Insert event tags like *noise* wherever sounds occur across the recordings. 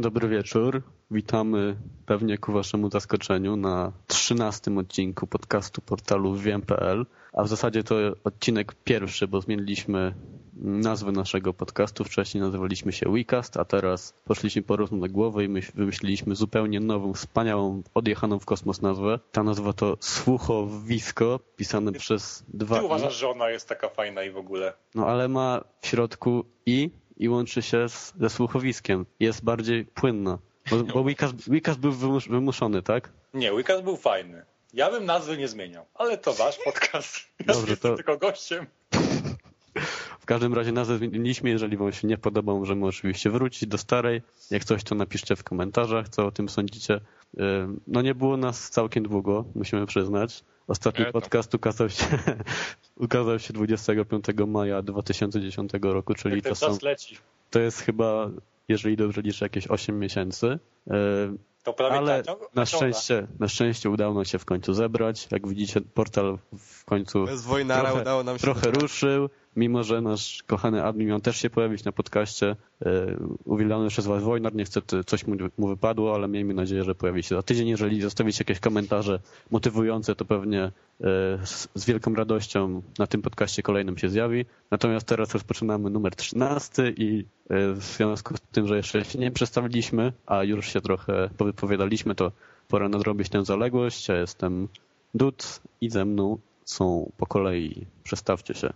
Dzień dobry wieczór. Witamy pewnie ku waszemu zaskoczeniu na trzynastym odcinku podcastu portalu wiem.pl, a w zasadzie to odcinek pierwszy, bo zmieniliśmy nazwę naszego podcastu. Wcześniej nazywaliśmy się WeCast, a teraz poszliśmy po rozum na głowę i my wymyśliliśmy zupełnie nową, wspaniałą, odjechaną w kosmos nazwę. Ta nazwa to Słuchowisko, pisane przez dwa Ty i. uważasz, że ona jest taka fajna i w ogóle. No ale ma w środku i i łączy się z, ze słuchowiskiem. Jest bardziej płynna. Bo, bo Wikas, Wikas był wymus, wymuszony, tak? Nie, Weekend był fajny. Ja bym nazwy nie zmieniał, ale to wasz podcast. Ja *laughs* Dobrze, jestem to- tylko gościem. W każdym razie nazwę zmieniliśmy. Jeżeli wam się nie podoba, możemy oczywiście wrócić do starej. Jak coś, to napiszcie w komentarzach, co o tym sądzicie. No nie było nas całkiem długo, musimy przyznać. Ostatni E, podcast ukazał się, *laughs* ukazał się 25 maja 2010 roku, czyli Jak to są, czas leci. to jest chyba, jeżeli dobrze liczę, jakieś 8 miesięcy. Ym, To prawie Ale tak, na szczęście, na szczęście udało nam się w końcu zebrać. Jak widzicie, portal w końcu Bez wojnara trochę, udało nam się trochę ruszył, mimo że nasz kochany admin miał też się pojawić na podcaście. E, Uwielbiony przez was Wojnar, niestety coś mu, wypadło, ale miejmy nadzieję, że pojawi się za tydzień. Jeżeli zostawicie jakieś komentarze motywujące, to pewnie e, z, wielką radością na tym podcaście kolejnym się zjawi. Natomiast teraz rozpoczynamy numer 13 i e, w związku z tym, że jeszcze się nie przedstawiliśmy, a już się trochę powypowiadaliśmy, to pora nadrobić tę zaległość. Ja jestem Dud i ze mną są po kolei. Przestawcie się.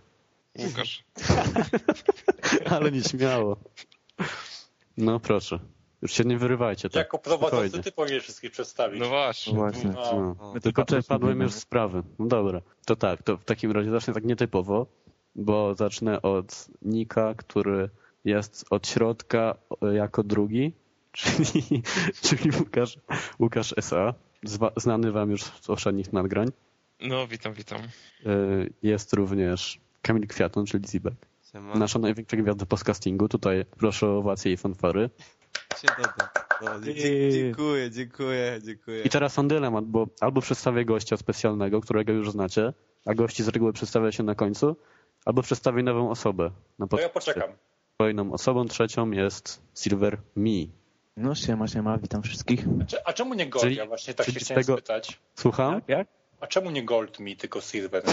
Łukasz. *laughs* Ale nie śmiało. No proszę. Już się nie wyrywajcie. Tak, Jako prowadzący ty powinieneś wszystkich przedstawić. No właśnie. No właśnie. No. No, My tylko przepadłem mówimy. już sprawy. No dobra. To tak, to w takim razie zacznę tak nietypowo, bo zacznę od Nika, który jest od środka o, jako drugi, *laughs* czyli, czyli Łukasz, Łukasz S.A., znany wam już z poprzednich nagrań. No, witam, witam. Y, Jest również Kamil Kwiaton, czyli Zibek. Siema. Nasza największa gwiazda podcastingu. Tutaj proszę o owacje i fanfary. Się doda. No, dziękuję, dziękuję, dziękuję. I teraz są dylemat, bo albo przedstawię gościa specjalnego, którego już znacie, a gości z reguły przedstawia się na końcu, albo przedstawię nową osobę. Na To ja poczekam. Kolejną osobą, trzecią jest Silver Me. No siema, siema, witam wszystkich. A, cze- a czemu nie ja właśnie tak czyli się chciałem tego- spytać. Słucham? Jak? A czemu nie Gold mi, tylko Silver? *laughs*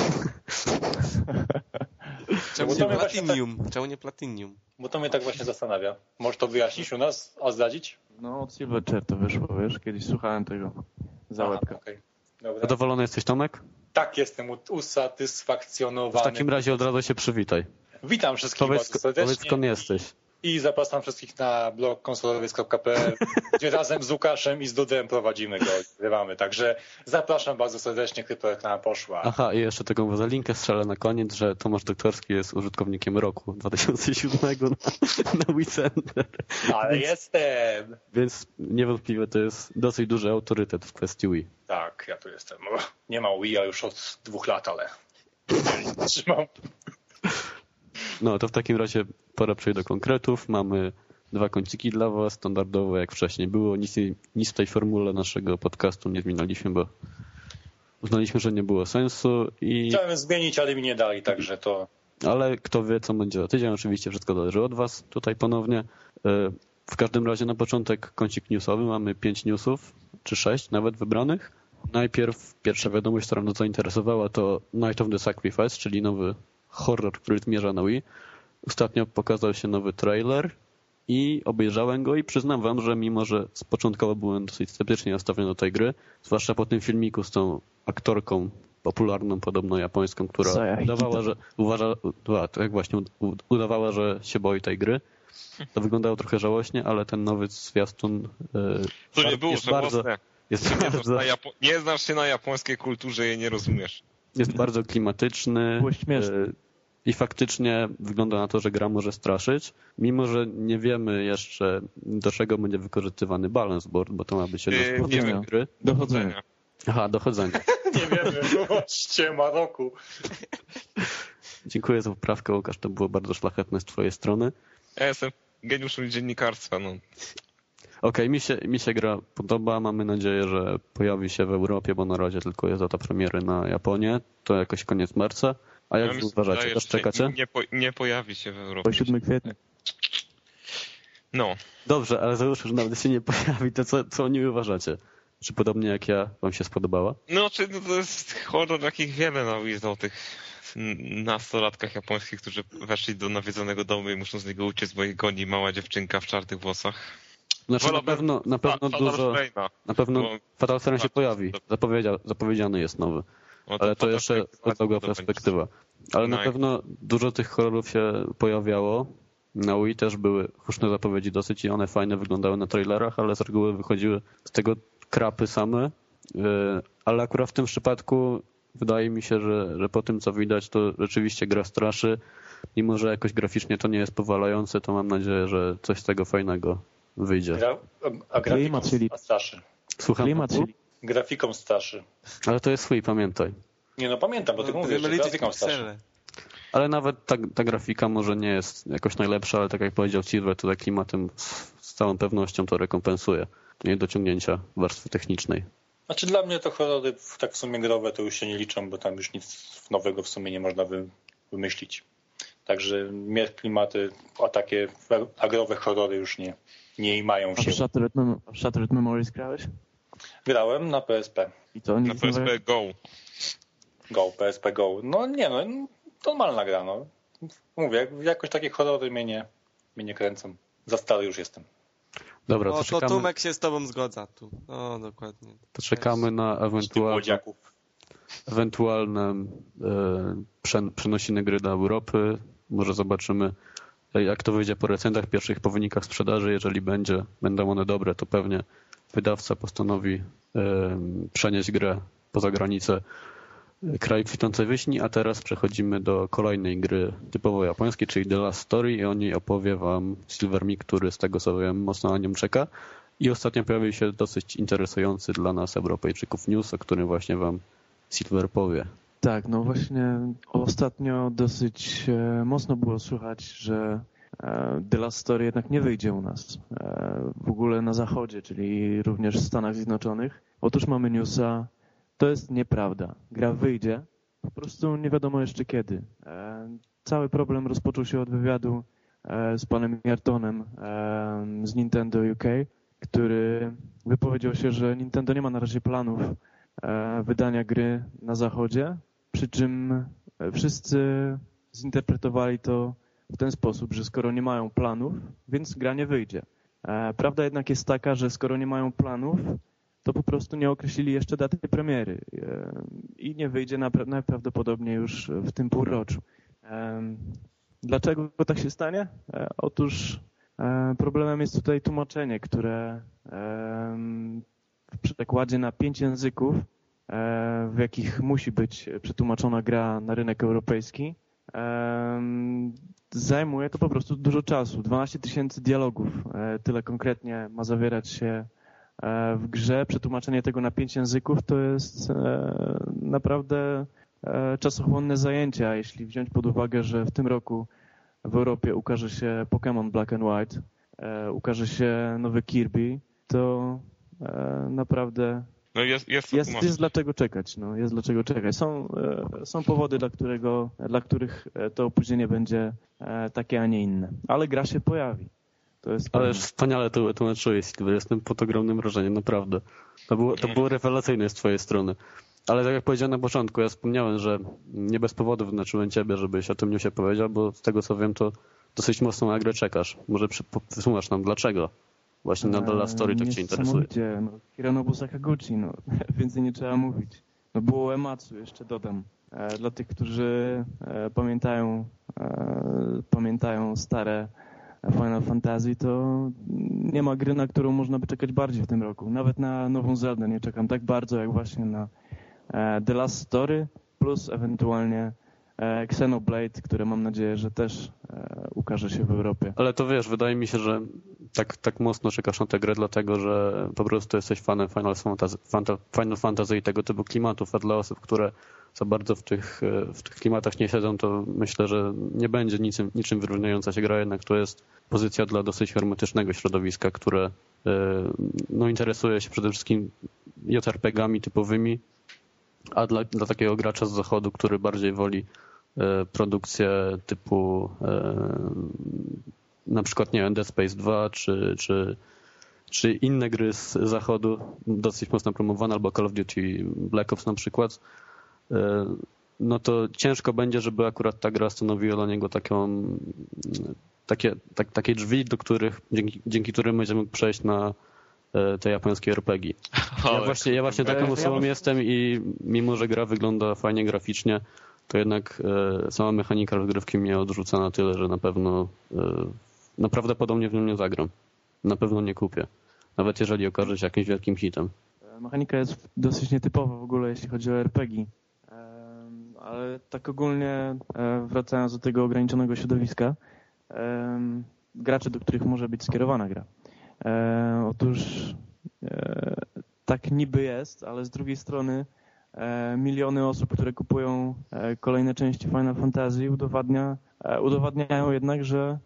Czemu nie platinium? Czemu nie platinium? Bo to mnie tak właśnie zastanawia. Możesz to wyjaśnić u nas, a zdradzić? No od Silverchair to wyszło, wiesz, kiedyś słuchałem tego za łebkę. Dobra. Zadowolony jesteś, Tomek? Tak, jestem u- W usatysfakcjonowany. takim razie od razu się przywitaj. Witam wszystkich Powiedz, bardzo serdecznie. powiedz skąd jesteś. I zapraszam wszystkich na blog konsolowiec.pl, *laughs* gdzie razem z Łukaszem i z Dudem prowadzimy go, grywamy. Także zapraszam bardzo serdecznie, kryptoreklama nam poszła. Aha, i jeszcze taką za linkę strzelę na koniec, że Tomasz Doktorski jest użytkownikiem roku 2007 na, na WeCenter. Ale jestem! Więc niewątpliwie to jest dosyć duży autorytet w kwestii Wii. Tak, ja tu jestem. Nie mam Wii, a już od dwóch lat, ale *laughs* *laughs* trzymam. No to w takim razie pora przejść do konkretów. Mamy dwa kąciki dla Was, standardowo jak wcześniej było. Nic, nic w tej formule naszego podcastu nie zmienialiśmy, bo uznaliśmy, że nie było sensu. I, Chciałem zmienić, ale mi nie dali, także to ale kto wie, co będzie za tydzień. Oczywiście wszystko zależy od Was tutaj ponownie. E, W każdym razie na początek kącik newsowy. Mamy pięć newsów, czy sześć nawet wybranych. Najpierw pierwsza wiadomość, która nas zainteresowała to Night of the Sacrifice, czyli nowy horror, który zmierza na Wii. Ostatnio pokazał się nowy trailer i obejrzałem go i przyznam wam, że mimo, że z początkowo byłem dosyć sceptycznie nastawiony do tej gry, zwłaszcza po tym filmiku z tą aktorką popularną, podobno japońską, która udawała, że uważa, jak właśnie udawała, że się boi tej gry. To wyglądało trochę żałośnie, ale ten nowy zwiastun e, To nie bar- było jest bardzo, jest Nie znasz, bardzo, na Japo- nie znasz się na japońskiej kulturze i nie rozumiesz. Jest bardzo klimatyczny. Było śmieszne. e, I faktycznie wygląda na to, że gra może straszyć, mimo że nie wiemy jeszcze do czego będzie wykorzystywany balance board, bo to ma być jeden Yy, z nie podstaw wiem. gry. Dochodzenia. Aha, dochodzenie. *laughs* nie wiemy, właśnie Maroku. Dziękuję za poprawkę, Łukasz, to było bardzo szlachetne z twojej strony. Ja jestem geniuszem dziennikarstwa, no. Okej, mi, się, mi się gra podoba, mamy nadzieję, że pojawi się w Europie, bo na razie tylko jest data premiery na Japonię, to jakoś koniec marca. A jak się uważacie, też czekacie? Nie, po, nie pojawi się w Po Europie. 7 kwietnia. No, Dobrze, ale załóżmy, że nawet się nie pojawi, to co, co o niej uważacie? Czy podobnie jak ja, wam się spodobała? no czy no, to jest horror, jakich wiele no, jest o tych nastolatkach japońskich, którzy weszli do nawiedzonego domu i muszą z niego uciec, bo ich goni mała dziewczynka w czarnych włosach. Znaczy na pewno, na pewno Fa- dużo, na pewno bo- Fatal Frame się pojawi, to- Zapowiedzia, zapowiedziany jest nowy, No ale to jeszcze Frame od długa to będzie- perspektywa. Ale na No, pewno dużo tych horrorów się pojawiało. Na Wii też były huczne zapowiedzi dosyć i one fajne wyglądały na trailerach, ale z reguły wychodziły z tego krapy same. Yy, Ale akurat w tym przypadku wydaje mi się, że, że po tym co widać, to rzeczywiście gra straszy. Mimo, że jakoś graficznie to nie jest powalające, to mam nadzieję, że coś z tego fajnego wyjdzie. Gra, a, a grafiką Klimat, czyli- straszy. Słucham. Klimat, czyli Grafiką straszy. Ale to jest swój, pamiętaj. Nie no, pamiętam, bo tylko mówię, że Monolithic grafiką piksele. Ale nawet ta, ta grafika może nie jest jakoś najlepsza, ale tak jak powiedział Silver, tutaj klimatem z, z całą pewnością to rekompensuje. Nie dociągnięcia warstwy technicznej. Znaczy dla mnie to horrory tak w sumie growe to już się nie liczą, bo tam już nic nowego w sumie nie można wy, wymyślić. Także mnie klimaty, a takie agrowe horrory już nie, nie mają A się. w Shattered, Mem- w Shattered Memories grałeś? Grałem na PSP. I to Na? PSP Go. Go, PSP Go. No nie no, normalna gra. No. Mówię, jakoś takie horrory mnie nie, mnie nie kręcą. Za stary już jestem. Dobra, O, to to czekamy, Tumek się z tobą zgodza tu. No, dokładnie. to czekamy na ewentualne, ewentualne e, przen- przenosiny gry do Europy. Może zobaczymy, jak to wyjdzie po recenzjach pierwszych, po wynikach sprzedaży. Jeżeli będzie, będą one dobre, to pewnie wydawca postanowi e, przenieść grę poza granicę kraj kwitnącej wiśni, a teraz przechodzimy do kolejnej gry typowo japońskiej, czyli The Last Story i o niej opowie wam Silver Mi, który z tego co wiem mocno na nią czeka. I ostatnio pojawił się dosyć interesujący dla nas Europejczyków news, o którym właśnie wam Silver powie. Tak, no właśnie ostatnio dosyć e, mocno było słychać, że e, The Last Story jednak nie wyjdzie u nas. E, w ogóle na zachodzie, czyli również w Stanach Zjednoczonych. Otóż mamy newsa, to jest nieprawda. Gra wyjdzie, po prostu nie wiadomo jeszcze kiedy. Cały problem rozpoczął się od wywiadu z panem Jartonem z Nintendo UK, który wypowiedział się, że Nintendo nie ma na razie planów wydania gry na zachodzie, przy czym e, wszyscy zinterpretowali to w ten sposób, że skoro nie mają planów, więc gra nie wyjdzie. E, Prawda jednak jest taka, że skoro nie mają planów, to po prostu nie określili jeszcze daty premiery e, i nie wyjdzie najprawdopodobniej już w tym półroczu. Dlaczego tak się stanie? Otóż problemem jest tutaj tłumaczenie, które w przekładzie na pięć języków, w jakich musi być przetłumaczona gra na rynek europejski, zajmuje to po prostu dużo czasu. 12 tysięcy dialogów, e, tyle konkretnie ma zawierać się e, w grze. Przetłumaczenie tego na pięć języków to jest e, naprawdę czasochłonne zajęcie, a jeśli wziąć pod uwagę, że w tym roku w Europie ukaże się Pokémon Black and White, ukaże się nowy Kirby, to naprawdę No jest, jest, jest, jest dlaczego czekać. No, jest dlaczego czekać. Są, e, są powody, dla, którego, dla których e, to opóźnienie będzie e, takie, a nie inne. Ale gra się pojawi. To jest Ale pewne. wspaniale to wytłumaczyłeś, Silver. Jestem pod ogromnym wrażeniem, naprawdę. To było, to było rewelacyjne z twojej strony. Ale tak jak powiedziałem na początku, ja wspomniałem, że nie bez powodu wyznaczyłem ciebie, żebyś o tym newsie powiedział, bo z tego co wiem, to dosyć mocno na grę czekasz. Może przy- po- wytłumacz nam dlaczego właśnie na The Last Story tak cię interesuje. No, Hironobu Sakaguchi, no, *laughs* więcej nie trzeba mówić. No było Ematsu, jeszcze dodam. E, dla tych, którzy e, pamiętają, e, pamiętają stare Final Fantasy, to nie ma gry, na którą można by czekać bardziej w tym roku. Nawet na nową Zeldę nie czekam tak bardzo, jak właśnie na e, The Last Story, plus ewentualnie Xenoblade, które mam nadzieję, że też e, ukaże się w Europie. Ale to wiesz, wydaje mi się, że tak, tak mocno czekasz na tę grę, dlatego że po prostu jesteś fanem Final Fantasy, Fanta- Final Fantasy i tego typu klimatów, a dla osób, które za bardzo w tych, e, w tych klimatach nie siedzą, to myślę, że nie będzie niczym, niczym wyróżniająca się gra, jednak to jest pozycja dla dosyć hermetycznego środowiska, które e, no, interesuje się przede wszystkim JRPG-ami typowymi, a dla, dla takiego gracza z zachodu, który bardziej woli e, produkcję typu e, na przykład, nie wiem, Dead Space 2 czy, czy, czy inne gry z zachodu dosyć mocno promowane, albo Call of Duty Black Ops na przykład, e, no to ciężko będzie, żeby akurat ta gra stanowiła dla niego taką, takie, tak, takie drzwi, do których, dzięki, dzięki którym będziemy mógł przejść na te japońskie RPG. *laughs* Ja właśnie, ja właśnie taką osobą jestem i mimo, że gra wygląda fajnie graficznie, to jednak e, sama mechanika rozgrywki mnie odrzuca na tyle, że na pewno e, naprawdę podobnie w nią nie zagram. Na pewno nie kupię. Nawet jeżeli okaże się jakimś wielkim hitem. Mechanika jest dosyć nietypowa w ogóle, jeśli chodzi o RPG. Ale tak ogólnie, wracając do tego ograniczonego środowiska, graczy, do których może być skierowana gra. Otóż tak niby jest, ale z drugiej strony e, miliony osób, które kupują e, kolejne części Final Fantasy udowadnia, e, udowadniają jednak, że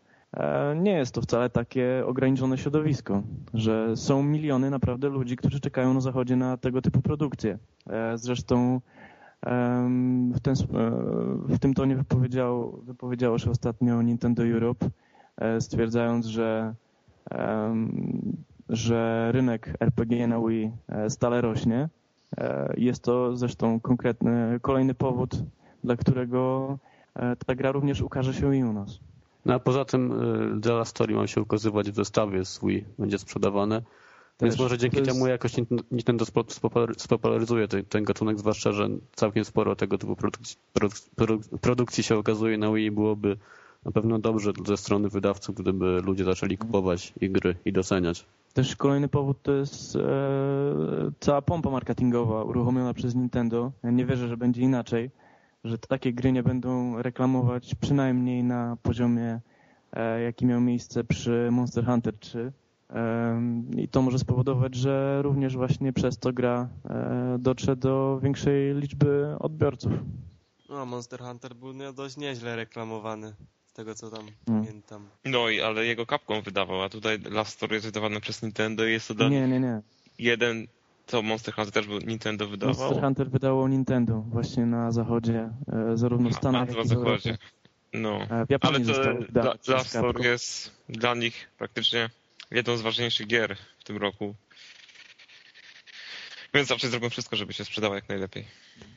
nie jest to wcale takie ograniczone środowisko, że są miliony naprawdę ludzi, którzy czekają na zachodzie na tego typu produkcje. Zresztą w, ten, w tym tonie wypowiedział, wypowiedziało się ostatnio Nintendo Europe, stwierdzając, że że rynek RPG na Wii e, stale rośnie. E, jest to zresztą konkretny, kolejny powód, dla którego e, ta gra również ukaże się i u nas. No a poza tym The Last Story ma się ukazywać w zestawie z Wii, będzie sprzedawane. Też, Więc może dzięki jest... temu jakoś Nintendo spopularyzuje ten, ten gatunek, zwłaszcza, że całkiem sporo tego typu produkcji, produkcji się okazuje na Wii byłoby na pewno dobrze ze strony wydawców, gdyby ludzie zaczęli kupować i gry i doceniać. Też kolejny powód to jest e, cała pompa marketingowa uruchomiona przez Nintendo. Ja nie wierzę, że będzie inaczej, że takie gry nie będą reklamować przynajmniej na poziomie, e, jaki miał miejsce przy Monster Hunter 3. E, I to może spowodować, że również właśnie przez to gra e, dotrze do większej liczby odbiorców. No, Monster Hunter był dość nieźle reklamowany tego co tam hmm. pamiętam. No i ale jego kapką wydawał, a tutaj Last Story jest wydawane przez Nintendo i jest to dla Nie, nie, nie. Jeden, co Monster Hunter też był Nintendo wydawał? Monster Hunter wydało Nintendo właśnie na zachodzie, e, zarówno w Stanach, jak i w Europie. No, e, ale to Last Story jest dla nich praktycznie jedną z ważniejszych gier w tym roku. Więc zawsze zrobią wszystko, żeby się sprzedała jak najlepiej.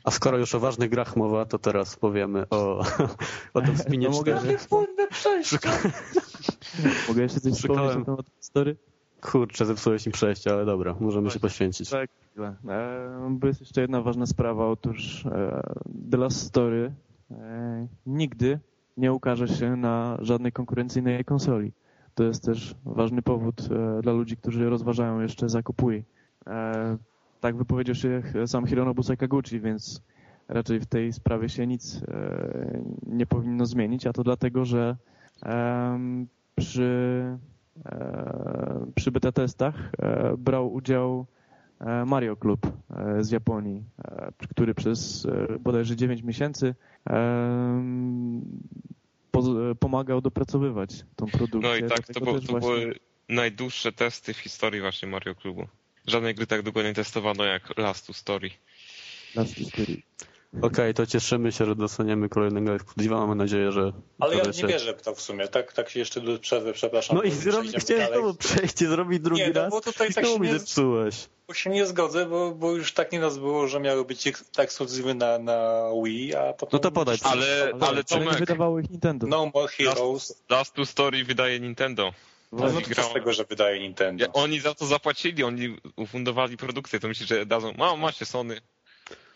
A skoro już o ważnych grach mowa, to teraz powiemy o, *laughs* o tym spinie no, mogę... przejście. *laughs* mogę jeszcze coś wspomnieć na temat story? Kurczę, zepsułeś im przejście, ale dobra, możemy się poświęcić. Tak, e, bo jest jeszcze jedna ważna sprawa. Otóż e, The Last Story e, nigdy nie ukaże się na żadnej konkurencyjnej konsoli. To jest też ważny powód e, dla ludzi, którzy rozważają jeszcze zakup Wii. Tak wypowiedział się sam Hironobu Sakaguchi, więc raczej w tej sprawie się nic e, nie powinno zmienić, a to dlatego, że przy, e, przy beta testach e, brał udział Mario Club z Japonii, który przez bodajże 9 miesięcy pomagał dopracowywać tą produkcję. No i tak, to, bo, to właśnie... były najdłuższe testy w historii właśnie Mario Clubu. Żadnej gry tak długo nie testowano jak Last to Story. Last to Story. Okej, okay, to cieszymy się, że dostaniemy kolejnego ekskluzywa. Mamy nadzieję, że... Ale ja nie wierzę w to w sumie. Tak, tak się jeszcze do przerwy, przepraszam. No i zrobi, chciałeś znowu przejść i zrobić drugi nie, no, raz. Bo tutaj tak się nie zepsułeś. Bo się nie zgodzę, bo, bo już tak nie nas było, że miały być ekskluzywy na, na Wii, a potem... No to podaj. Ale, ale, ale Tomek... Wydawało ich Nintendo. No More Heroes. Last, Last to Story wydaje Nintendo. No, no to z tego, że wydaje Nintendo? Ja, oni za to zapłacili, oni ufundowali produkcję, to myślisz, że dadzą, ma, macie Sony.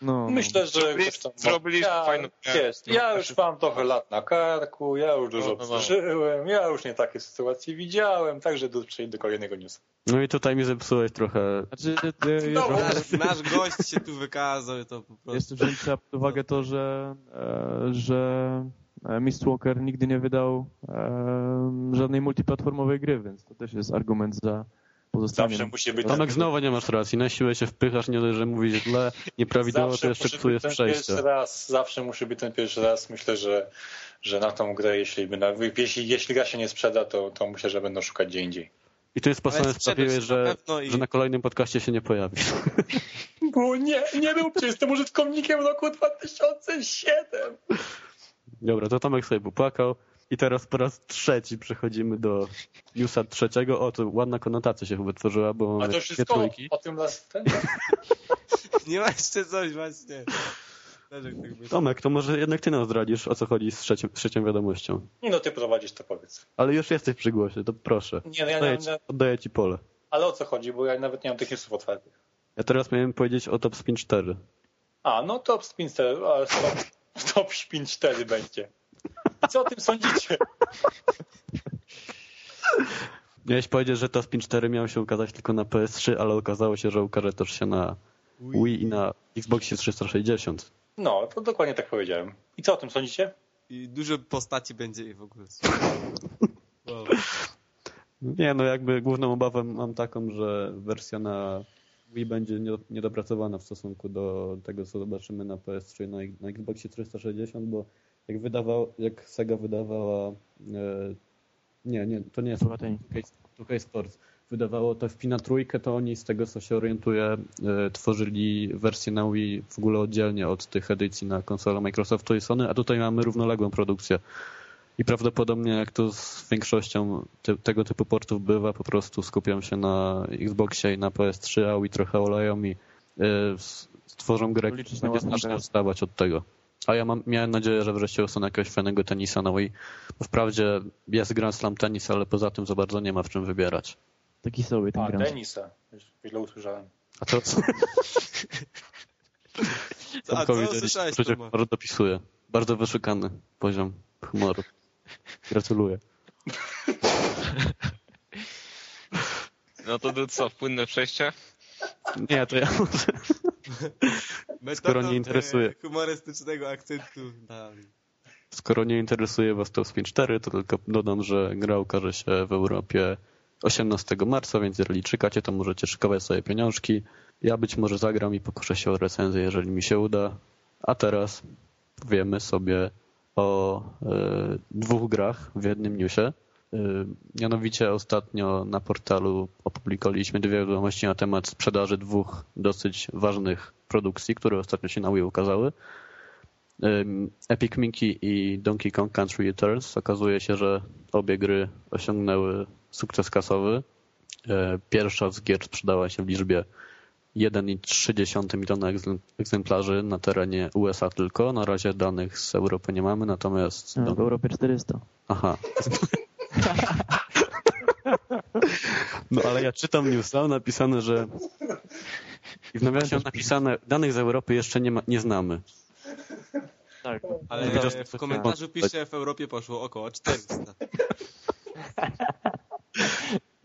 No, Myślę, że zrobili, zrobili ja, fajną... Jest. Ja już mam trochę lat na karku, ja już dużo no, no, przeżyłem, ja już nie takie sytuacje widziałem, także przejdę do kolejnego newsa. No i tutaj mi zepsułeś trochę. Znaczy, no, nasz, nasz gość się tu wykazał. To po prostu. Jeszcze wziąć pod uwagę to, że, e, że Mist Walker nigdy nie wydał e, żadnej multiplatformowej gry, więc to też jest argument za pozostawieniem. Zawsze musi być... Tomek, znowu nie masz racji. Na siłę się wpychasz, nie dość, że mówisz źle, nieprawidłowo, zawsze to jeszcze psujesz przejście. Pierwszy raz, zawsze musi być ten pierwszy raz. Myślę, że, że na tą grę, jeśli, by na, jeśli, jeśli gra się nie sprzeda, to, to myślę, że będą szukać gdzie indziej. I to jest posłane sprawiły, że, i... że na kolejnym podcaście się nie pojawi. *laughs* Bo nie, nie był, przecież jestem użytkownikiem roku 2007. Dobra, to Tomek sobie popłakał. I teraz po raz trzeci przechodzimy do newsa trzeciego. O, to ładna konotacja się wytworzyła, bo A to wszystko o tym las ten? *laughs* Nie ma jeszcze coś właśnie. Tak. Tomek, to może jednak ty nam zdradzisz, o co chodzi z trzecim, trzecią wiadomością. No, ty prowadzisz to powiedz. Ale już jesteś przy głosie, to proszę. Nie, no ja, Oddaję nie, ci, nie, oddaję ci pole. ale o co chodzi, bo ja nawet nie mam tych newsów otwartych. Ja teraz miałem powiedzieć o Top Spin 4. A, no top spin 4, ale top, top spin 4 będzie. I co o tym sądzicie? Miałeś powiedzieć, że Top Spin 4 miał się ukazać tylko na PS3, ale okazało się, że ukaże też się na Wii i na Xboxie 360. No, to dokładnie tak powiedziałem. I co o tym sądzicie? I dużo postaci będzie i w ogóle. Wow. *laughs* Nie, no jakby główną obawę mam taką, że wersja na Wii będzie nie- niedopracowana w stosunku do tego, co zobaczymy na PS3 i na, na Xboxie 360, bo jak wydawał, jak Sega wydawała e, nie, nie, to nie jest Chyba ten. 2K Sports. Wydawało to w Pina trójkę, to oni z tego co się orientuję e, tworzyli wersję na Wii w ogóle oddzielnie od tych edycji na konsolę Microsoftu i Sony, a tutaj mamy równoległą produkcję. I prawdopodobnie jak to z większością ty, tego typu portów bywa, po prostu skupią się na Xboxie i na PS3, a Wii trochę oleją i y, stworzą grę, która będzie znacznie odstawać od tego. A ja mam, miałem nadzieję, że wreszcie usunę jakiegoś fajnego tenisa na Wii, bo wprawdzie jest Grand Slam tenis, ale poza tym za bardzo nie ma w czym wybierać. Taki sobie ten A, grand. tenisa. Już Źle usłyszałem. A to co? *laughs* Co- A co to słyszałeś, poczucie Tomek? humoru dopisuje. Bardzo wyszukany poziom humoru. Gratuluję. No to to co, płynne przejście? Nie, to ja. Metodą, Skoro nie e, interesuje. Humorystycznego akcentu. Skoro nie interesuje Was Top Spin 4, to tylko dodam, że gra ukaże się w Europie 18 marca, więc jeżeli czekacie, to możecie szykować sobie pieniążki. Ja być może zagram i pokuszę się o recenzję, jeżeli mi się uda. A teraz powiemy sobie o e, dwóch grach w jednym newsie. E, mianowicie ostatnio na portalu opublikowaliśmy dwie wiadomości na temat sprzedaży dwóch dosyć ważnych produkcji, które ostatnio się na Wii ukazały. Ym, Epic Mickey i Donkey Kong Country Returns. Okazuje się, że obie gry osiągnęły sukces kasowy. E, Pierwsza z gier sprzedała się w liczbie 1,3 miliona egzem- egzemplarzy na terenie USA tylko. Na razie danych z Europy nie mamy, natomiast... A, w Europie 400. Aha. *laughs* No ale ja czytam newsa, napisane, że i w nawiasie napisane, danych z Europy jeszcze nie, ma, nie znamy. Tak. Ale No w komentarzu pisze, w Europie poszło około 400. *laughs*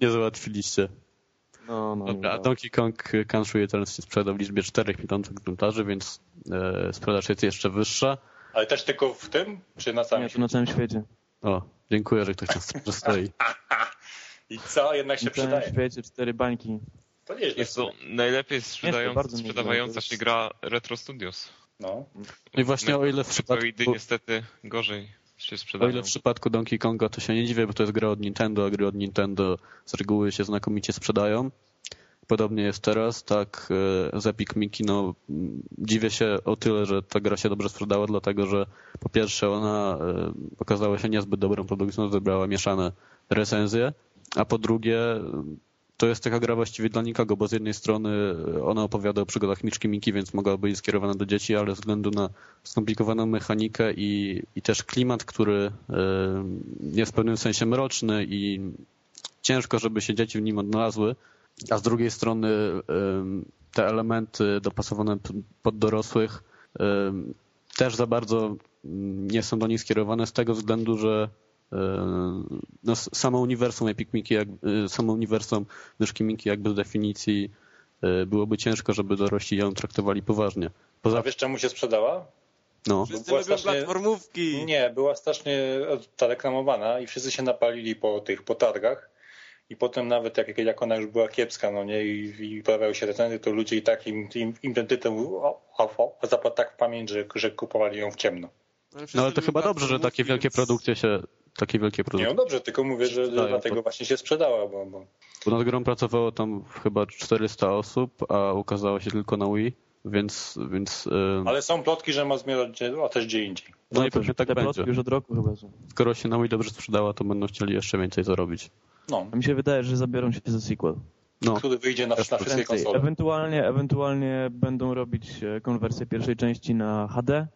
Nie załatwiliście. No, no, Dobra, a no. Donkey Kong Country Returns się sprzedał w liczbie 4 milionów egzemplarzy, więc e, sprzedaż jest jeszcze wyższa. Ale też tylko w tym? Czy na całym Nie, to na całym świecie. O, dziękuję, że ktoś nas *laughs* stoi. I co? Jednak się Na całym przydaje. świecie cztery bańki. To nieźle. Jest to najlepiej sprzedająca, sprzedawająca się gra Retro Studios. No. No i właśnie o ile w przypadku, Metroidy niestety gorzej się o sprzedają. ile w przypadku Donkey Konga to się nie dziwię, bo to jest gra od Nintendo, a gry od Nintendo z reguły się znakomicie sprzedają. Podobnie jest teraz, tak e, z Epic Mickey, no m, dziwię się o tyle, że ta gra się dobrze sprzedała, dlatego że po pierwsze ona e, okazała się niezbyt dobrą produkcją, zebrała mieszane recenzje, a po drugie to jest taka gra właściwie dla nikogo, bo z jednej strony ona opowiada o przygodach Miczki Miki, więc mogłaby być skierowana do dzieci, ale ze względu na skomplikowaną mechanikę i, i też klimat, który e, jest w pewnym sensie mroczny i ciężko, żeby się dzieci w nim odnalazły, a z drugiej strony em, te elementy dopasowane pod dorosłych też za bardzo mm, nie są do nich skierowane z tego względu, że no, s- samo uniwersum Epic Mickey, jak, y, samo uniwersum myszki Mickey jakby z definicji y, byłoby ciężko, żeby dorośli ją traktowali poważnie. A Poza wiesz czemu się sprzedała? no, Wszyscy była lubią strasznie- platformówki. Nie, była strasznie ta reklamowana i wszyscy się napalili po tych po targach. I potem nawet jak, jak ona już była kiepska, no nie, i, i pojawiały się recenzje, to ludzie i tak im, im, im ten tytuł zapadł tak w pamięć, że, że kupowali ją w ciemno. wszyscy no ale to chyba dobrze, że takie wielkie więc- produkcje się takie wielkie Nie, produkcje. no dobrze, tylko mówię, że, Sprzedają, dlatego to- właśnie się sprzedała, bo, bo Bo nad grą pracowało tam chyba 400 osób, a ukazało się tylko na Wii. więc... więc e, Ale są plotki, że ma zmierzać a też gdzie indziej. No, no i pewnie tak te będzie. już od roku chyba są. Skoro się na Wii dobrze sprzedała, to będą chcieli jeszcze więcej zarobić. No. A mi się wydaje, że zabiorą się za sequel. No. Który wyjdzie na, na wszystkie konsole. Ewentualnie, ewentualnie będą robić e, konwersję pierwszej części na HD,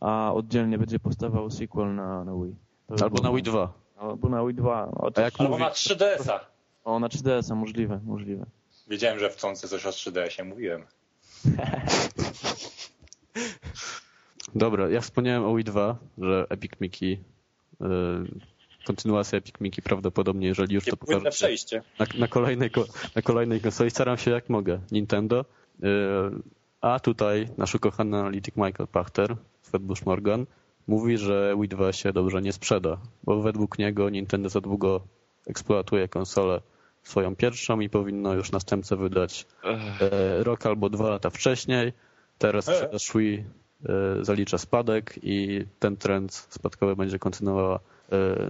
a oddzielnie będzie powstawał sequel na, na Wii. Albo na Wii 2. Albo na Wii 2. A jak Albo mówi... na 3DS-a. O, na 3DS-a, możliwe, możliwe. Wiedziałem, że wcący coś o 3DS-ie mówiłem. *laughs* Dobra, ja wspomniałem o Wii 2, że Epic Mickey, yy, kontynuacja Epic Mickey prawdopodobnie, jeżeli już Nie to pokaże przejście. Na, na, kolejnej, na kolejnej konsoli. Staram się jak mogę. Nintendo. Yy, a tutaj nasz ukochany analityk Michael Pachter, Fedbush Morgan, mówi, że Wii 2 się dobrze nie sprzeda, bo według niego Nintendo za długo eksploatuje konsolę swoją pierwszą i powinno już następcę wydać e, rok albo dwa lata wcześniej. Teraz e. sprzedaż Wii e, zalicza spadek i ten trend spadkowy będzie kontynuowała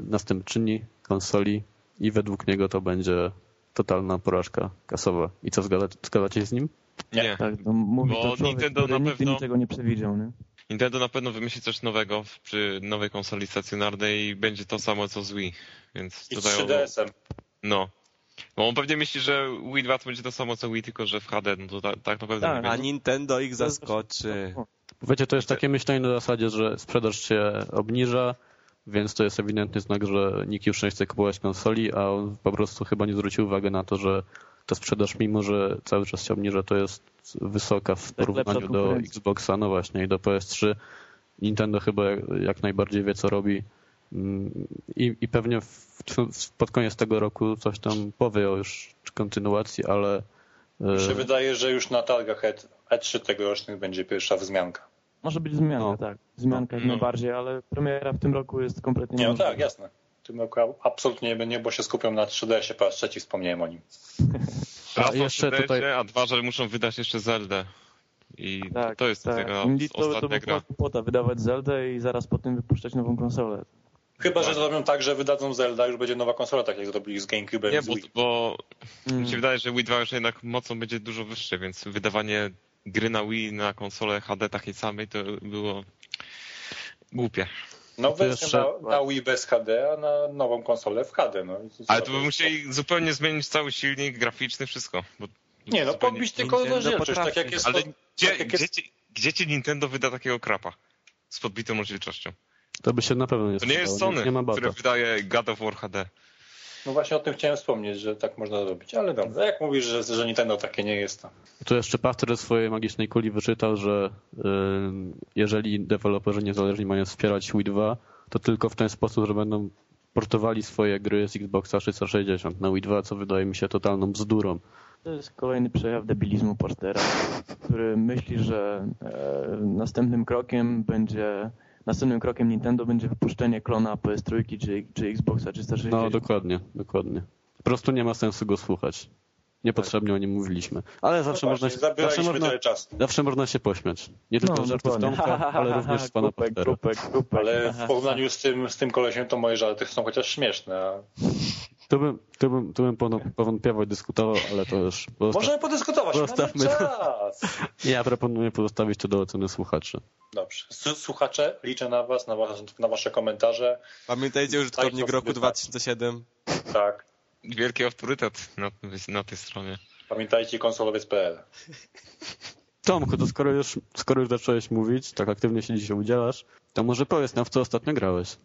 następczyni konsoli i według niego to będzie totalna porażka kasowa. I co, zgadzacie się z nim? Nie. Tak, no, mówi Bo to człowiek, Nintendo na pewno... niczego nie przewidział, nie? Nintendo na pewno wymyśli coś nowego przy nowej konsoli stacjonarnej i będzie to samo co z Wii. Więc I tutaj 3DS-em. No. Bo on pewnie myśli, że Wii 2 to będzie to samo co Wii, tylko że w HD, no to tak, tak naprawdę tak, A Nintendo ich zaskoczy. Wiecie, to jest takie myślenie na zasadzie, że sprzedaż się obniża, więc to jest ewidentny znak, że nikt już nie chce kupować konsoli, a on po prostu chyba nie zwrócił uwagi na to, że ta sprzedaż, mimo że cały czas się obniża, to jest wysoka w porównaniu do Xboxa, no właśnie, i do PS3. Nintendo chyba jak najbardziej wie, co robi mm, i, i pewnie w, pod koniec tego roku coś tam powie o już kontynuacji, ale... Mi się e, wydaje, że już na targach E3 tegorocznych będzie pierwsza wzmianka. Może być zmianka, no. tak. Zmianka no. jak najbardziej, ale premiera w tym roku jest kompletnie... Nie, no tak, jasne. W tym roku absolutnie nie będzie, bo się skupią na 3DS-ie, po raz trzeci wspomniałem o nim. *laughs* Raz a jeszcze tutaj... a dwa, że muszą wydać jeszcze Zeldę. I tak, to jest tak. taka ostatnia gra. To wydawać Zeldę i zaraz po tym wypuszczać nową konsolę. Chyba, że zrobią tak, że wydadzą Zelda już będzie nowa konsola, tak jak zrobili z GameCube. Nie, bo, bo mm. mi się wydaje, że Wii 2 już jednak mocą będzie dużo wyższe, więc wydawanie gry na Wii na konsolę HD takiej samej to było głupie. No wersja na, na Wii bez HD, a na nową konsolę w HD. No. Ale to by musieli zupełnie zmienić cały silnik graficzny, wszystko. nie, no podbić tylko rozdzielczość, tak jak jest... Ale gdzie, tak jak jest... Gdzie, gdzie ci Nintendo wyda takiego krapa z podbitą rozdzielczością? To by się na pewno nie To nie jest Sony, nie, nie które wydaje God of War HD. No właśnie o tym chciałem wspomnieć, że tak można zrobić, ale dobrze. Jak mówisz, że, że Nintendo takie nie jest, to... Tu jeszcze Pachter swojej magicznej kuli wyczytał, że yy, jeżeli deweloperzy niezależni mają wspierać Wii 2, to tylko w ten sposób, że będą portowali swoje gry z Xboxa 360 na Wii 2, co wydaje mi się totalną bzdurą. To jest kolejny przejaw debilizmu Portera, który myśli, że e, następnym krokiem będzie następnym krokiem Nintendo będzie wypuszczenie klona PS3 czy, czy Xboxa 360. No dokładnie, dokładnie. Po prostu nie ma sensu go słuchać. Niepotrzebnie o nim mówiliśmy. Ale zawsze, no można, się, zawsze, można, zawsze można się pośmiać. Nie tylko no, żarty Tomka, ale również z pana grupek, grupek, grupek. Ale w porównaniu z tym, z tym kolesiem to moje żarty są chociaż śmieszne. A... Tu bym, tu bym, tu bym powątpiewał i dyskutował, ale to już... Możemy podyskutować, Zostawmy czas. *laughs* Ja proponuję pozostawić to do oceny słuchaczy. Dobrze. Słuchacze, liczę na was, na, was, na wasze komentarze. Pamiętajcie, użytkownik roku 2007. Tak. Wielki autorytet na, na tej stronie. Pamiętajcie konsolowiec.pl Tomku, to skoro już, skoro już zacząłeś mówić, tak aktywnie się dzisiaj udzielasz, to może powiedz nam, w co ostatnio grałeś?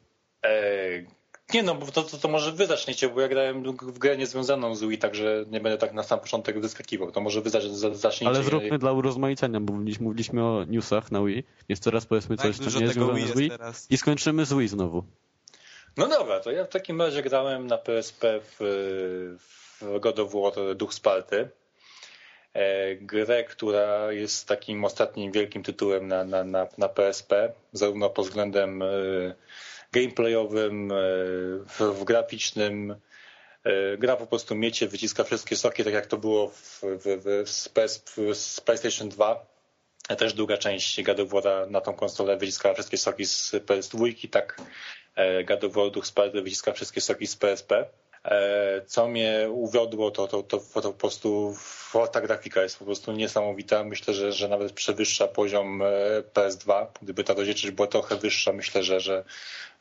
Eee, nie no, bo to, to, to, może wy zacznijcie, bo ja grałem w grę niezwiązaną z Wii, także nie będę tak na sam początek wyskakiwał. To może wy zacznijcie. Ale zróbmy dla urozmaicenia, bo mówiliśmy o newsach na Wii, więc teraz powiedzmy coś, tak, co nie jest związane z Wii i skończymy z Wii znowu. No dobra, to ja w takim razie grałem na PSP w, w God of War Duch Sparty. E, grę, która jest takim ostatnim wielkim tytułem na, na, na, na PSP, zarówno pod względem e, gameplayowym, e, w, graficznym. Gra po prostu miecie, wyciska wszystkie soki, tak jak to było w, w, w, z, PlayStation 2. Też druga część God of War na tą konsolę wyciskała wszystkie soki z PS2, tak God of War Duch wyciska wszystkie soki z PSP. E, co mnie uwiodło, to, to, to, to po prostu ta grafika jest po prostu niesamowita. Myślę, że, że nawet przewyższa poziom e, PS2. Gdyby ta rozdzielczość była trochę wyższa, myślę, że, że,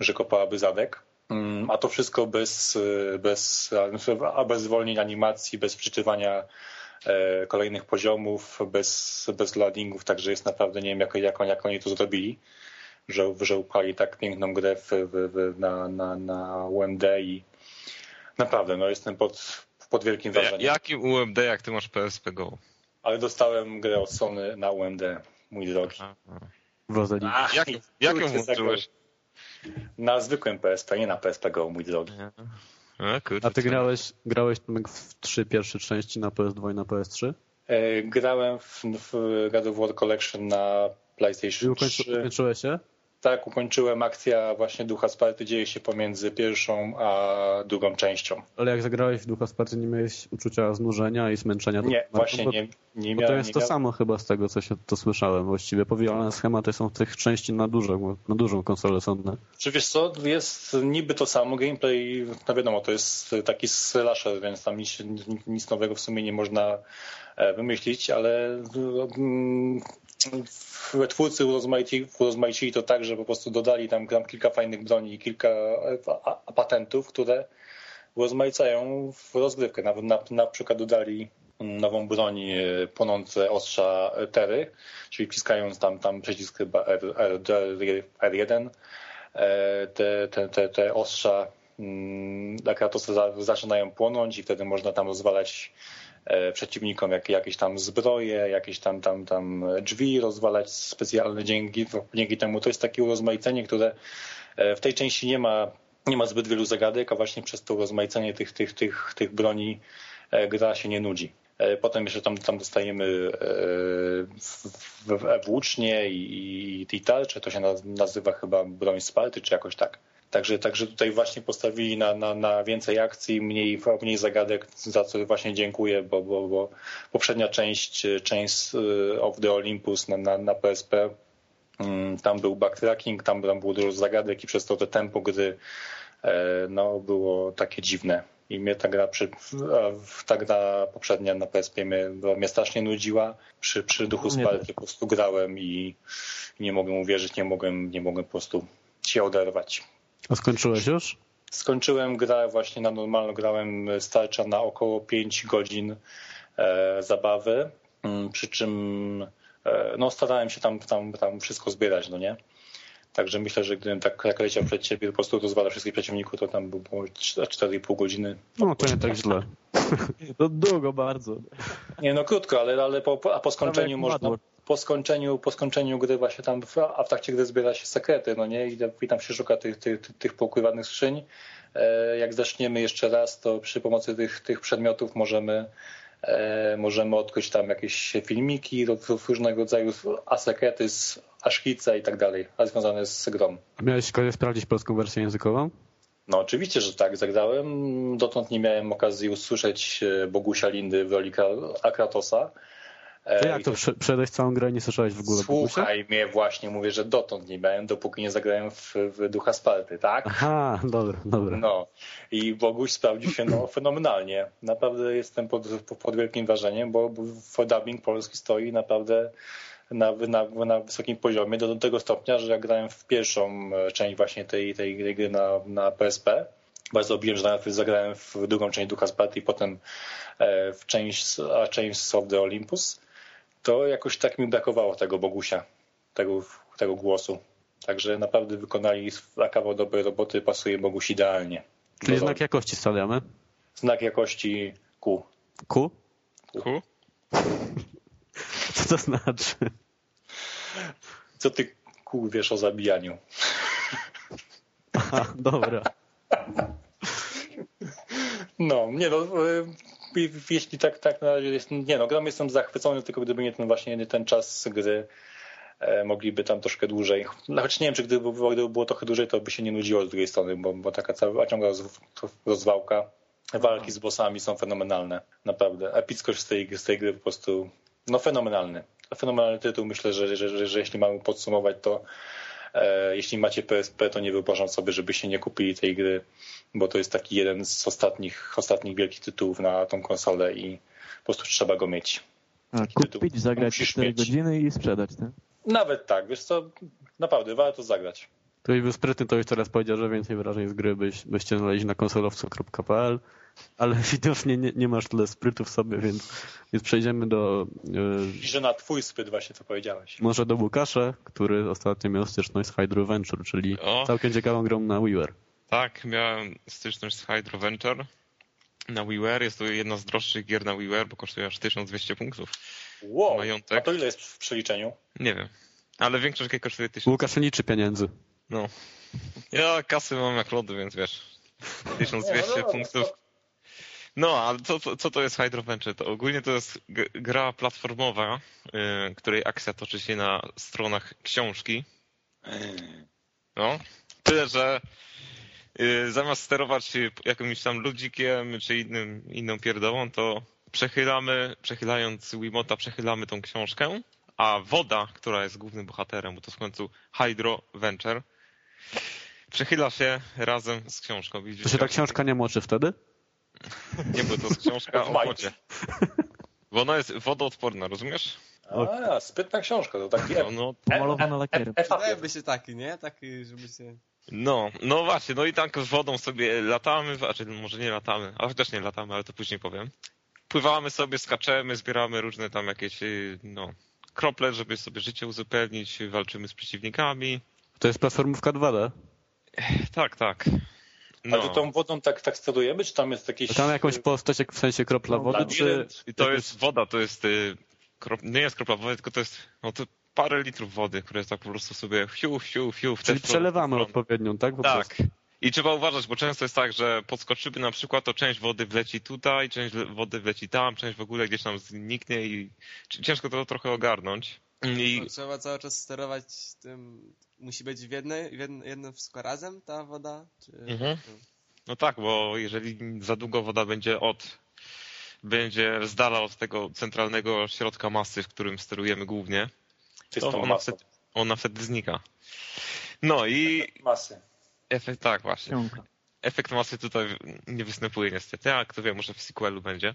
że kopałaby zadek. Mm, a to wszystko bez, bez, bez zwolnień animacji, bez wczytywania e, kolejnych poziomów, bez, bez loadingów, także jest naprawdę, nie wiem jak, jak, jak oni to zrobili, że, że upali tak piękną grę w, w, na, na, na UMD i naprawdę, no jestem pod, pod wielkim wrażeniem. Jakim UMD, jak ty masz PSP Go? Ale dostałem grę od Sony na UMD, mój drogi. W Rosali. Jaką, *laughs* włączyłeś? Na zwykłym PSP, nie na PSP Go, mój drogi. A, kurczę, A ty grałeś, grałeś w trzy pierwsze części na PS2 i na PS3? E, grałem w, w God of War Collection na PlayStation ukończy, 3. ukończyłeś się? Tak, ukończyłem. Akcja właśnie Ducha Sparty dzieje się pomiędzy pierwszą a drugą częścią. Ale jak zagrałeś w Ducha Sparty, nie miałeś uczucia znużenia i zmęczenia? Nie, No, właśnie bo, nie, nie miałem. to jest to miałem- samo chyba z tego, co się to słyszałem właściwie. Powielane schematy są tych części na dużą, na dużą konsolę sądne. Czy wiesz co, jest niby to samo, gameplay, no wiadomo, to jest taki slasher, więc tam nic, nic nowego w sumie nie można e, wymyślić, ale mm, w- twórcy urozmaicili, urozmaicili to tak, że po prostu dodali tam, tam kilka fajnych broni i kilka e, patentów, które urozmaicają rozgrywkę. Na, na, na przykład dodali nową broń e, płonące ostrza Tery, czyli wciskając tam, tam przycisk chyba R, R, R1, e, te, te, te, te ostrza mm, za- zaczynają płonąć i wtedy można tam rozwalać przeciwnikom jak, jakieś tam zbroje, jakieś tam, tam, tam drzwi, rozwalać specjalne dzięki, dzięki temu. To jest takie urozmaicenie, które e, w tej części nie ma, nie ma zbyt wielu zagadek, a właśnie przez to urozmaicenie tych, tych, tych, tych broni e, gra się nie nudzi. E, Potem jeszcze tam, tam dostajemy e, włócznie i, i, i tarcze, to się naz- nazywa chyba broń Sparty, czy jakoś tak. Także, także tutaj właśnie postawili na, na, na więcej akcji, mniej, mniej zagadek, za co właśnie dziękuję, bo, bo, bo poprzednia część, część e, of the Olympus na, na, na PSP, mm, tam był backtracking, tam, tam było dużo zagadek i przez to to tempo gry e, no, było takie dziwne. I mnie ta gra, przy, ta gra poprzednia na PSP mnie, mnie strasznie nudziła. Przy, przy duchu Mnie Sparty po prostu grałem i nie mogłem uwierzyć, nie mogłem, nie mogłem po prostu się oderwać. A skończyłeś już? Skończyłem grę właśnie na normalno, grałem starcza na około 5 godzin e, zabawy, mm, przy czym e, no, starałem się tam, tam, tam wszystko zbierać, no nie? Także myślę, że gdybym tak jak leciał przed ciebie, po prostu rozwalał wszystkich przeciwników, to tam by było 4,5 godziny. No to nie tak źle. *laughs* To długo bardzo. Nie, no krótko, ale, ale po, a po skończeniu można. Po skończeniu, po skończeniu gry właśnie tam, w- a w trakcie gry zbiera się sekrety, no nie? I, i tam się szuka tych, tych, tych, poukrywanych skrzyń. E, Jak zaczniemy jeszcze raz, to przy pomocy tych, tych przedmiotów możemy e, możemy odkryć tam jakieś filmiki różnego rodzaju, a sekrety, z- a szkice i tak dalej, a związane z grą. A miałeś okazję sprawdzić polską wersję językową? No oczywiście, że tak, zagrałem. Dotąd nie miałem okazji usłyszeć e, Bogusia Lindy w roli Kra- Akratosa. E, To jak to prze- przeszedłeś całą grę i nie słyszałeś w ogóle? Słuchaj mnie właśnie, mówię, że dotąd nie miałem, dopóki nie zagrałem w, w Ducha Sparty, tak? Aha, dobra, dobra. No i Boguś sprawdził się no, fenomenalnie. Naprawdę jestem pod, pod wielkim wrażeniem, bo dubbing polski stoi naprawdę na, na, na wysokim poziomie do tego stopnia, że jak grałem w pierwszą e, część właśnie tej, tej, tej gry na, na PSP, bardzo lubiłem, że najpierw zagrałem w drugą część Ducha Sparty i potem e, w część, a część of the Olympus, to jakoś tak mi brakowało tego Bogusia, tego, tego głosu. Także naprawdę wykonali na kawał dobrej roboty, pasuje Boguś idealnie. Czyli znak jakości stawiamy? znak jakości Q. Q? Ku? *laughs* Co to znaczy? Co ty Q wiesz o zabijaniu? *laughs* Aha, dobra. No, nie no, y, jeśli tak, tak na razie jest, nie no, gram jestem zachwycony, tylko gdyby nie ten właśnie nie ten czas gry, e, mogliby tam troszkę dłużej. Nawet nie wiem, czy gdyby gdyby było trochę dłużej, to by się nie nudziło z drugiej strony, bo, bo taka cała ciągła roz, rozwałka. Walki z bossami są fenomenalne, naprawdę. Epickość z tej, z tej gry po prostu, no fenomenalny. Fenomenalny tytuł, myślę, że, że, że, że jeśli mamy podsumować, to jeśli macie PSP, to nie wyobrażam sobie, żebyście nie kupili tej gry, bo to jest taki jeden z ostatnich, ostatnich wielkich tytułów na tą konsolę i po prostu trzeba go mieć. A, kupić, zagrać 4 mieć. godziny i sprzedać, tak? Nawet tak, wiesz co, naprawdę warto zagrać. Tu był sprytny, to już teraz powiedział, że więcej wrażeń z gry byś, byście znaleźli na konsolowcu.pl, ale *laughs* widocznie nie, nie, masz tyle sprytu w sobie, więc, więc przejdziemy do... Yy, że na twój spryt właśnie to powiedziałeś. Może do Łukasza, który ostatnio miał styczność z Hydro Venture, czyli o. całkiem ciekawą grą na WiiWare. Tak, miałem styczność z Hydro Venture na WiiWare. Jest to jedna z droższych gier na WiiWare, bo kosztuje aż 1200 punktów. Wow, Majątek. a to ile jest w przeliczeniu? Nie wiem, ale większość gier kosztuje 1000. Łukasz liczy pieniędzy. No. Ja kasy mam jak lody, więc wiesz, 1200 no, no, punktów. No, ale co, co, co to jest Hydro Venture? To ogólnie to jest gra platformowa, yy, której akcja toczy się na stronach książki. No, tyle, że yy, zamiast sterować jakimś tam ludzikiem czy innym, inną pierdołą, to przechylamy, przechylając Wimota, przechylamy tą książkę, a woda, która jest głównym bohaterem, bo to w końcu Hydro Venture, przechyla się razem z książką. Widzisz, się ta książka nie moczy wtedy? *laughs* Nie, bo to jest książka o wodzie. Bo ona jest wodoodporna, rozumiesz? A, spytna książka, to taki... No, no pomalowana lakierem. Przydałyby się taki, nie? Taki, żeby się... No, no właśnie, no i tak z wodą sobie latamy, znaczy może nie latamy, ale też nie latamy, ale to później powiem. Pływamy sobie, skaczemy, zbieramy różne tam jakieś, y, no, krople, żeby sobie życie uzupełnić, walczymy z przeciwnikami. To jest platformówka 2D? Tak, tak. No. A to tą wodą tak, tak sterujemy, czy tam jest jakiś... A tam jakąś postać w sensie kropla no, wody, czy... To jest woda, to jest... Y, krop... Nie jest kropla wody, tylko to jest no to parę litrów wody, które jest tak po prostu sobie fiu, fiu, fiu. W Czyli przelewamy odpowiednią, tak? Po tak. Prostu. I trzeba uważać, bo często jest tak, że podskoczymy na przykład, to część wody wleci tutaj, część wody wleci tam, część w ogóle gdzieś tam zniknie i ciężko to trochę ogarnąć. I... No, trzeba cały czas sterować tym. Musi być w, jednej, w jednym, jednym wszystko razem ta woda? Czy... Mhm. No tak, bo jeżeli za długo woda będzie od będzie z dala od tego centralnego środka masy, w którym sterujemy głównie, to ona wtedy, ona wtedy znika. No i... Masy. Efekt, tak, właśnie. Efekt masy tutaj nie występuje niestety, a kto wie, może w sequelu będzie.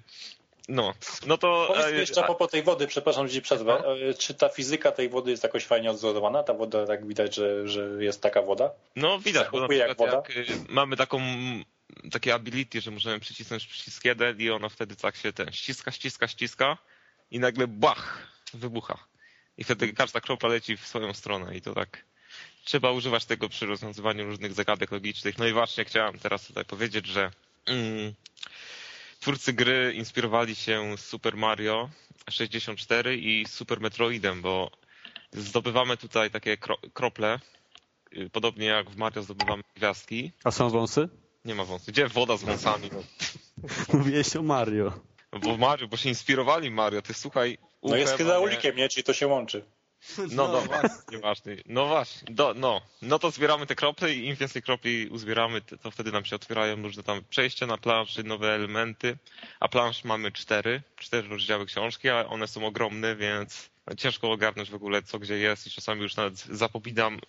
No, no to... Powiedz mi e, jeszcze a... po tej wody, przepraszam, że ci przerwę. No. Czy ta fizyka tej wody jest jakoś fajnie odzorowana? Ta woda, tak widać, że, że jest taka woda? No widać, bo jak woda? Jak y, mamy taką takie ability, że możemy przycisnąć przycisk jeden i ona wtedy tak się ten ściska, ściska, ściska i nagle bach, wybucha. I wtedy każda kropla leci w swoją stronę i to tak trzeba używać tego przy rozwiązywaniu różnych zagadek logicznych. No i właśnie chciałem teraz tutaj powiedzieć, że mm, twórcy gry inspirowali się Super Mario 64 i Super Metroidem, bo zdobywamy tutaj takie kro krople, y, podobnie jak w Mario zdobywamy gwiazdki. A są wąsy? Nie ma wąsów. Gdzie woda z wąsami? No. *laughs* Mówiłeś o Mario. No bo Mario, bo się inspirowali Mario. Ty słuchaj... No jest hydraulikiem, nie? Czyli to się łączy. *laughs* No, no, no nieważne. No właśnie, do, no. No to zbieramy te krople i im więcej kropli uzbieramy, to wtedy nam się otwierają różne tam przejścia na planszy, nowe elementy. A plansz mamy cztery, cztery rozdziały książki, a one są ogromne, więc ciężko ogarnąć w ogóle co gdzie jest i czasami już nawet zapominam,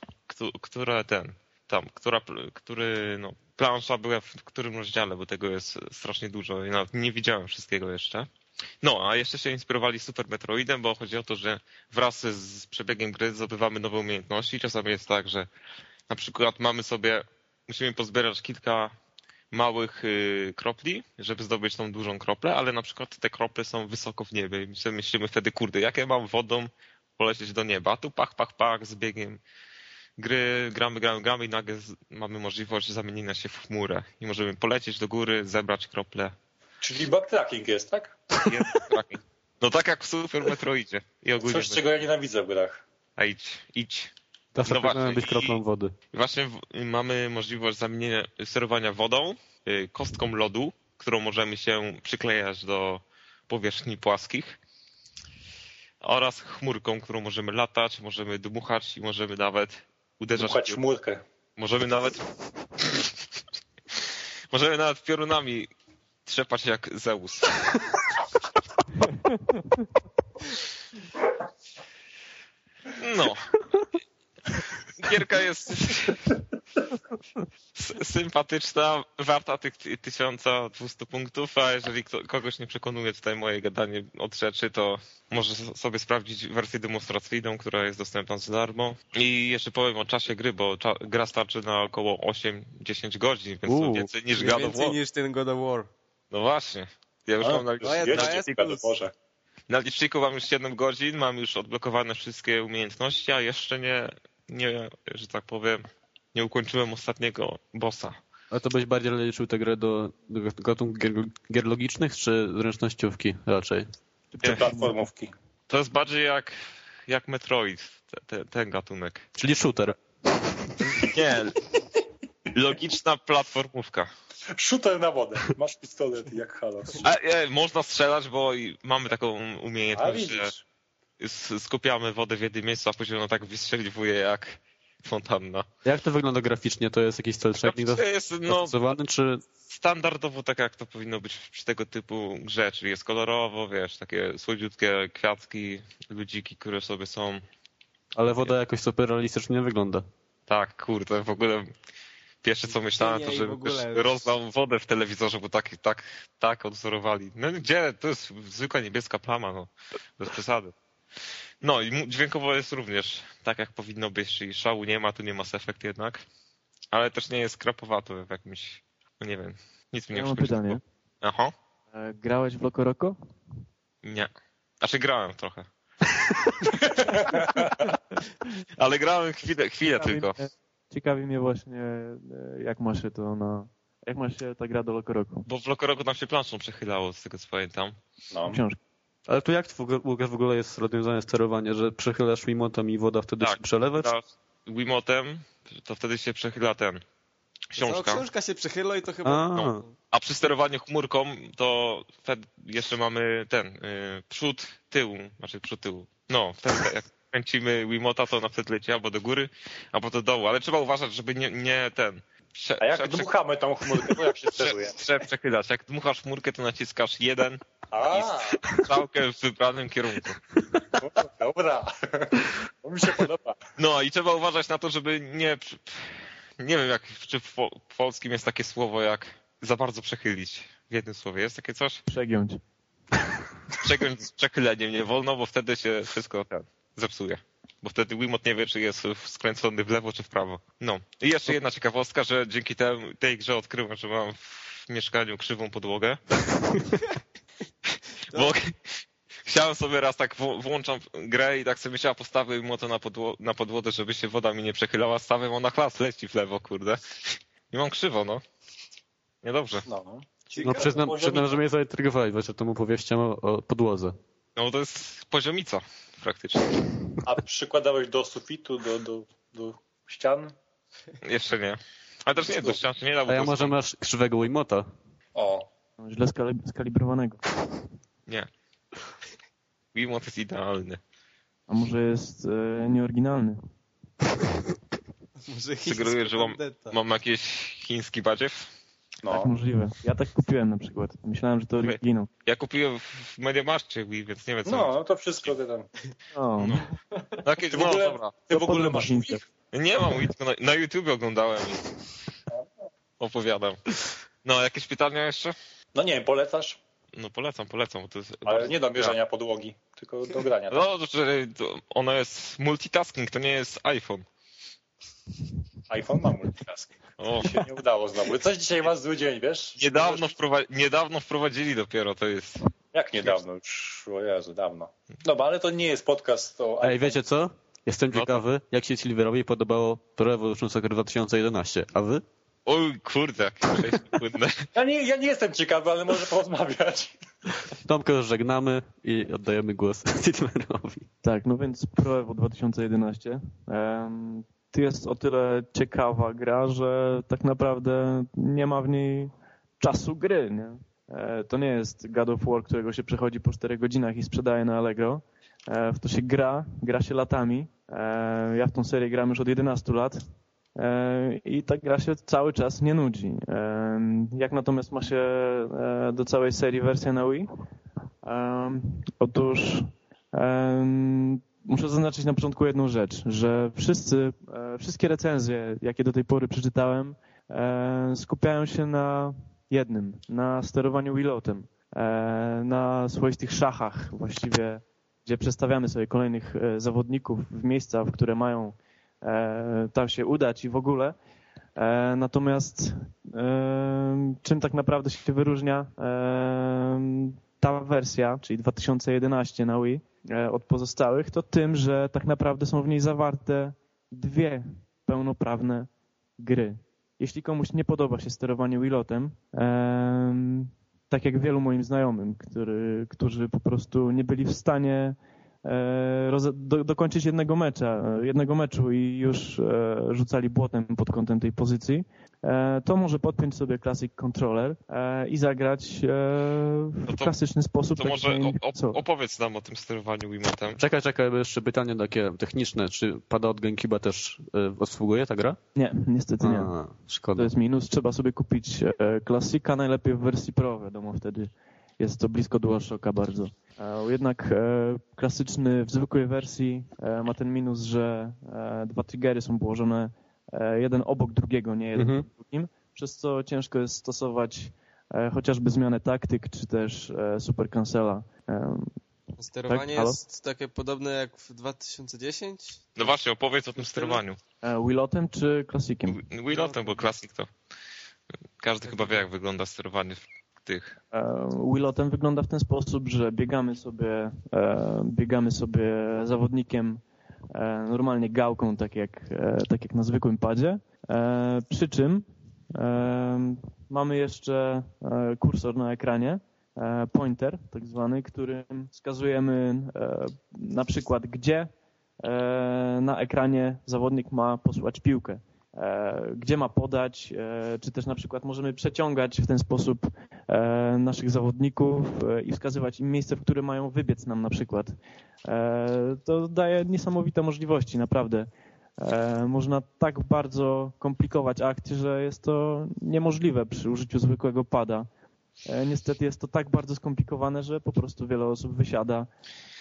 które ten, tam, która, który, no, plansza była w którym rozdziale, bo tego jest strasznie dużo i nawet nie widziałem wszystkiego jeszcze. No, a jeszcze się inspirowali Super Metroidem, bo chodzi o to, że wraz z przebiegiem gry zdobywamy nowe umiejętności. Czasami jest tak, że na przykład mamy sobie, musimy pozbierać kilka małych y, kropli, żeby zdobyć tą dużą kroplę, ale na przykład te krople są wysoko w niebie i myślimy wtedy, kurde, jak ja mam wodą polecieć do nieba? A tu pach, pach, pach z biegiem gry, gramy, gramy, gramy i nagle mamy możliwość zamienienia się w chmurę i możemy polecieć do góry, zebrać krople. Czyli backtracking jest, tak? No tak jak w Super Metroidzie. I ogólnie Coś, czego ja nienawidzę w grach. A idź, idź. Zawsze no właśnie, być kroplą wody. Właśnie mamy możliwość zamienienia sterowania wodą, y, kostką lodu, którą możemy się przyklejać do powierzchni płaskich oraz chmurką, którą możemy latać, możemy dmuchać i możemy nawet uderzać... Dmuchać chmurkę. Możemy nawet... *laughs* możemy nawet piorunami trzepać jak Zeus. *laughs* No. gierka jest sympatyczna, warta tych 1200 punktów, a jeżeli kogoś nie przekonuje tutaj moje gadanie od rzeczy, to może sobie sprawdzić wersję demonstracyjną, która jest dostępna za darmo. I jeszcze powiem o czasie gry, bo gra starczy na około 8-10 godzin, więc to więcej niż God of War. Więcej niż ten God of War. No właśnie. Ja już A, mam na. Boże. na liczniku mam już 7 godzin, mam już odblokowane wszystkie umiejętności, a jeszcze nie, nie że tak powiem, nie ukończyłem ostatniego bossa. A to byś bardziej liczył tę grę do, do gatunków gier, gier logicznych, czy zręcznościówki raczej? Czy platformówki. To jest bardziej jak, jak Metroid, te, te, ten gatunek. Czyli shooter. Nie, logiczna platformówka. Shooter na wodę. Masz pistolet jak Halo. A, e, można strzelać, bo i mamy taką umiejętność, że skupiamy wodę w jednym miejscu, a później ona tak wystrzeliwuje jak fontanna. Jak to wygląda graficznie? To jest jakiś cel To jest no, czy standardowo tak jak to powinno być przy tego typu grze, czyli jest kolorowo, wiesz, takie słodziutkie kwiatki, ludziki, które sobie są. ale woda jakoś super realistycznie nie wygląda? Tak, kurde, w ogóle pierwsze co myślałem, to że ogóle też już- rozdał wodę w telewizorze, bo tak, tak, tak odzorowali. No gdzie? To jest zwykła niebieska plama, no. Bez przesady. No i dźwiękowo jest również tak, jak powinno być, czyli szału nie ma, tu nie ma efekt jednak. Ale też nie jest krapowato w jakimś, no nie wiem, nic mi nie Ja mam pytanie. Aha, E, Grałeś w Loco Roco? nie. Znaczy grałem trochę. *laughs* Ale grałem chwilę, chwilę tylko. Ciekawi mnie właśnie, e, jak ma się to na... Jak ma się ta gra do Loco Roco? Bo w Lokoroku tam się planszą przechylało, z tego co pamiętam. No. Książki. Ale tu jak to w ogóle, w ogóle jest rozwiązane sterowanie, że przechylasz mimotem i woda wtedy Tak. się przelewa? Teraz Wiimotem, to wtedy się przechyla ten. Cała Książka. książka się przechyla i to chyba... A, No. A przy sterowaniu chmurką to jeszcze mamy ten y, przód, tył, znaczy przód, tył. No, wtedy jak kręcimy Wiimota, to na przykład leci albo do góry, albo do dołu, ale trzeba uważać, żeby nie, nie ten. Prze, A jak prze, dmuchamy tą chmurkę, to jak się steruje? prze. Jak dmuchasz chmurkę, to naciskasz jeden A, strzałkę w wybranym kierunku. dobra. To mi się podoba. No i trzeba uważać na to, żeby nie. Nie wiem, jak czy w po- polskim jest takie słowo jak za bardzo przechylić. W jednym słowie jest takie coś? Przegiąć. Przegiąć z przechyleniem nie wolno, bo wtedy się wszystko ten, zepsuje. Bo wtedy Wimot nie wie, czy jest skręcony w lewo, czy w prawo. No. I jeszcze jedna ciekawostka, że dzięki tem, tej grze odkryłem, że mam w mieszkaniu krzywą podłogę. *laughs* Bo chciałem sobie raz tak włączam grę i tak sobie chciała postawić młoto na, podło na podłodze, żeby się woda mi nie przechylała. Stawiam, ona chlas leci w lewo, kurde. I mam krzywo, no. Niedobrze. No, no. no przyznam, przyznam, że mnie zaintrygowałeś właśnie tą opowieścią o, o podłodze. No to jest poziomica praktycznie. A przykładałeś do sufitu, do, do, do ścian? Jeszcze nie. Ale też nie, do ścian się nie da, A ja może masz krzywego Wimota? O, Źle skali- skalibrowanego. Nie. Wiimot jest idealny. A może jest e, nieoryginalny? *laughs* Może Sugeruję, że mam, mam jakiś chiński badziew. No. Tak możliwe. Ja tak kupiłem na przykład. Myślałem, że to oryginał. Ja kupiłem w Mediamarkcie Wii, więc nie wiem co. No, to wszystko ty tam. O, No. Takie, Ty w no ogóle- dobra. Ty w To ogóle masz Wii? Nie mam Wii, tylko na, na YouTube oglądałem i opowiadam. No, jakieś pytania jeszcze? No nie wiem, polecasz? No polecam, polecam. To jest Ale nie do mierzenia podłogi, tylko do grania. Tak? No, to, to ono jest multitasking, to nie jest iPhone. iPhone ma multitasking. O, Mi się nie udało znowu. Coś dzisiaj masz zły dzień, wiesz? niedawno, wprowa- niedawno wprowadzili dopiero, to jest... Jak niedawno? Już, o Jezu, dawno. Dobra, ale to nie jest podcast o Ej, wiecie co? Jestem No to- ciekawy, jak się Silverowi podobało Pro Evolution Soccer 2011, a wy? Oj, kurde, jakie przejście płynne. *laughs* Ja nie, ja nie jestem ciekawy, ale może porozmawiać. Tomkę już żegnamy i oddajemy głos *laughs* Silverowi. Tak, no więc Pro Evo 2011 em, to jest o tyle ciekawa gra, że tak naprawdę nie ma w niej czasu gry, nie? E, To nie jest God of War, którego się przechodzi po 4 godzinach i sprzedaje na Allegro. E, W to się gra, gra się latami. E, Ja w tą serię gram już od 11 lat i ta gra się cały czas nie nudzi. Jak natomiast ma się do całej serii wersja na Wii? Otóż muszę zaznaczyć na początku jedną rzecz, że wszyscy, e, wszystkie recenzje, jakie do tej pory przeczytałem, e, skupiają się na jednym, na sterowaniu Wilotem, e, na swoistych szachach właściwie, gdzie przestawiamy sobie kolejnych zawodników w miejsca, w które mają tam się udać i w ogóle. Natomiast czym tak naprawdę się wyróżnia ta wersja, czyli 2011 na Wii, od pozostałych, to tym, że tak naprawdę są w niej zawarte dwie pełnoprawne gry. Jeśli komuś nie podoba się sterowanie Wilotem, tak jak wielu moim znajomym, który, którzy po prostu nie byli w stanie E, do, dokończyć jednego mecza, jednego meczu i już e, rzucali błotem pod kątem tej pozycji, e, to może podpiąć sobie Classic Controller i zagrać w no to, klasyczny sposób. To tak może op opowiedz nam o tym sterowaniu Wiimotem. Czekaj, czekaj, jeszcze pytanie takie techniczne. Czy pada od GameCube'a też obsługuje ta gra? Nie, niestety nie. A, szkoda. To jest minus. Trzeba sobie kupić Classica, najlepiej w wersji Pro, wiadomo, wtedy jest to blisko DualShocka bardzo. E, jednak e, klasyczny w zwykłej wersji e, ma ten minus, że dwa triggery są położone jeden obok drugiego, nie jeden mhm. drugim, przez co ciężko jest stosować chociażby zmianę taktyk, czy też super cancela. Sterowanie tak? jest takie podobne jak w 2010? No właśnie, opowiedz o tym sterowaniu. Willotem czy klasikiem? Willotem, bo klasik to każdy chyba wie, jak wygląda sterowanie tych? E, Willotem wygląda w ten sposób, że biegamy sobie, e, biegamy sobie zawodnikiem e, normalnie gałką, tak jak, tak jak na zwykłym padzie, przy czym mamy jeszcze kursor na ekranie, pointer tak zwany, którym wskazujemy na przykład gdzie na ekranie zawodnik ma posłać piłkę. E, gdzie ma podać, e, czy też na przykład możemy przeciągać w ten sposób e, naszych zawodników i wskazywać im miejsce, w które mają wybiec nam na przykład. To daje niesamowite możliwości, naprawdę. Można tak bardzo komplikować akcje, że jest to niemożliwe przy użyciu zwykłego pada. E, niestety jest to tak bardzo skomplikowane, że po prostu wiele osób wysiada,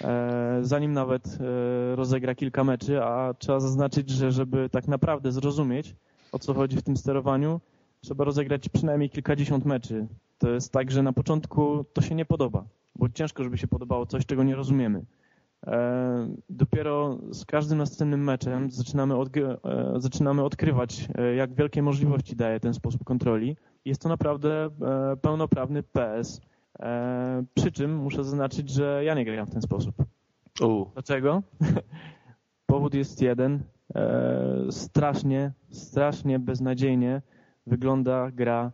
e, zanim nawet e, rozegra kilka meczy, a trzeba zaznaczyć, że żeby tak naprawdę zrozumieć, o co chodzi w tym sterowaniu, trzeba rozegrać przynajmniej kilkadziesiąt meczy. To jest tak, że na początku to się nie podoba, bo ciężko, żeby się podobało coś, czego nie rozumiemy. Dopiero z każdym następnym meczem zaczynamy, zaczynamy odkrywać, jak wielkie możliwości daje ten sposób kontroli jest to naprawdę e, pełnoprawny PS. E, przy czym muszę zaznaczyć, że ja nie gram w ten sposób. U. Dlaczego? *laughs* Powód jest jeden. E, strasznie, strasznie beznadziejnie wygląda gra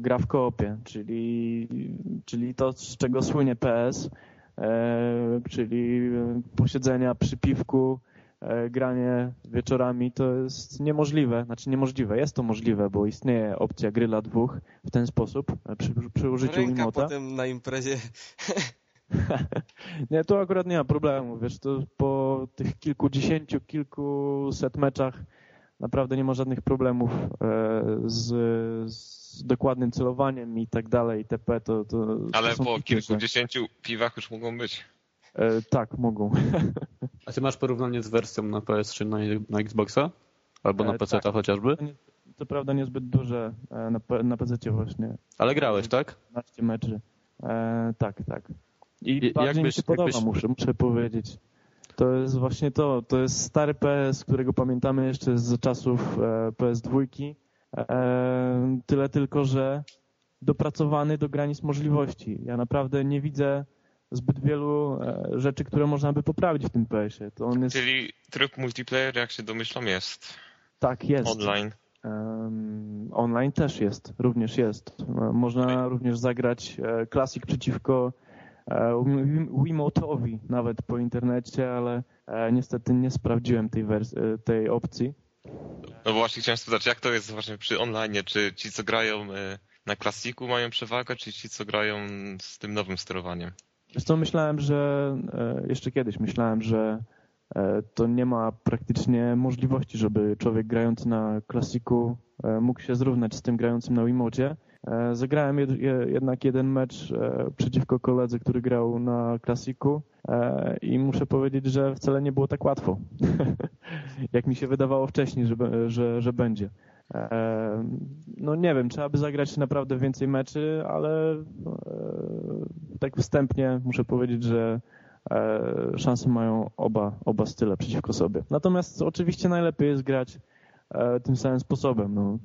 gra w koopie, czyli, czyli to, z czego słynie PS, czyli posiedzenia przy piwku, granie wieczorami to jest niemożliwe. Znaczy niemożliwe, jest to możliwe, bo istnieje opcja gry dla dwóch w ten sposób, e, przy, przy użyciu Ręka Wiimoта. potem na imprezie. *laughs* nie, tu akurat nie ma problemu, wiesz, to po tych kilkudziesięciu, kilkuset meczach naprawdę nie ma żadnych problemów e, z, z dokładnym celowaniem i tak dalej, itp. To, to, Ale to po kilkudziesięciu piwach już mogą być. E, tak, mogą. *laughs* A ty masz porównanie z wersją na PS3 na, na Xboxa? Albo na PC tak. chociażby? To prawda niezbyt duże e, na, na PC właśnie. Ale grałeś, tak? 15 meczy. E, tak, tak. I, I bardziej mi się podoba, jakbyś... muszę, muszę powiedzieć. To jest właśnie to. To jest stary PS, którego pamiętamy jeszcze z czasów e, PS2. E, tyle tylko, że dopracowany do granic możliwości. Ja naprawdę nie widzę zbyt wielu e, rzeczy, które można by poprawić w tym PS-ie. Jest... Czyli tryb multiplayer, jak się domyślam, jest. Tak, jest. Online. Um, online też jest, również jest. E, można okay. również zagrać e, klasik przeciwko Wiimotowi nawet po internecie, ale niestety nie sprawdziłem tej, tej opcji. No właśnie chciałem spytać, jak to jest właśnie przy online? Czy ci, co grają na klasiku mają przewagę, czy ci, co grają z tym nowym sterowaniem? Co, myślałem, że e, jeszcze kiedyś myślałem, że e, to nie ma praktycznie możliwości, żeby człowiek grający na klasiku e, mógł się zrównać z tym grającym na Wiimocie. Zagrałem jed, jednak jeden mecz przeciwko koledze, który grał na klasiku i muszę powiedzieć, że wcale nie było tak łatwo, *laughs* jak mi się wydawało wcześniej, że, że, że będzie. No nie wiem, trzeba by zagrać naprawdę więcej meczy, ale tak wstępnie muszę powiedzieć, że szanse mają oba, oba style przeciwko sobie. Natomiast oczywiście najlepiej jest grać E, tym samym sposobem. No.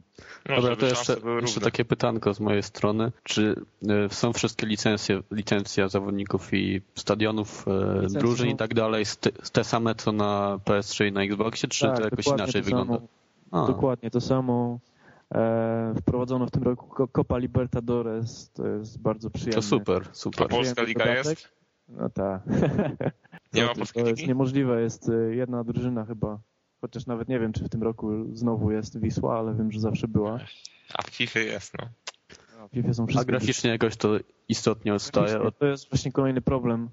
No, Dobra, to jeszcze, jeszcze takie pytanko z mojej strony. Czy e, są wszystkie licencje, licencja zawodników i stadionów, e, Licencje drużyn i tak dalej te same co na PS3 i na Xboxie, czy tak, to jakoś inaczej to wygląda? Samo, dokładnie to samo. E, wprowadzono w tym roku Copa Libertadores, to jest bardzo przyjemne. To super, super. A Polska Liga dodatek. jest? No tak. *laughs* Nie ma polskiej To jest niemożliwe, jest jedna drużyna chyba Chociaż nawet nie wiem, czy w tym roku znowu jest Wisła, ale wiem, że zawsze była. A w FIFA jest, no. A, FIFA są wszystkie. A graficznie jakoś to istotnie odstaje od... To jest właśnie kolejny problem.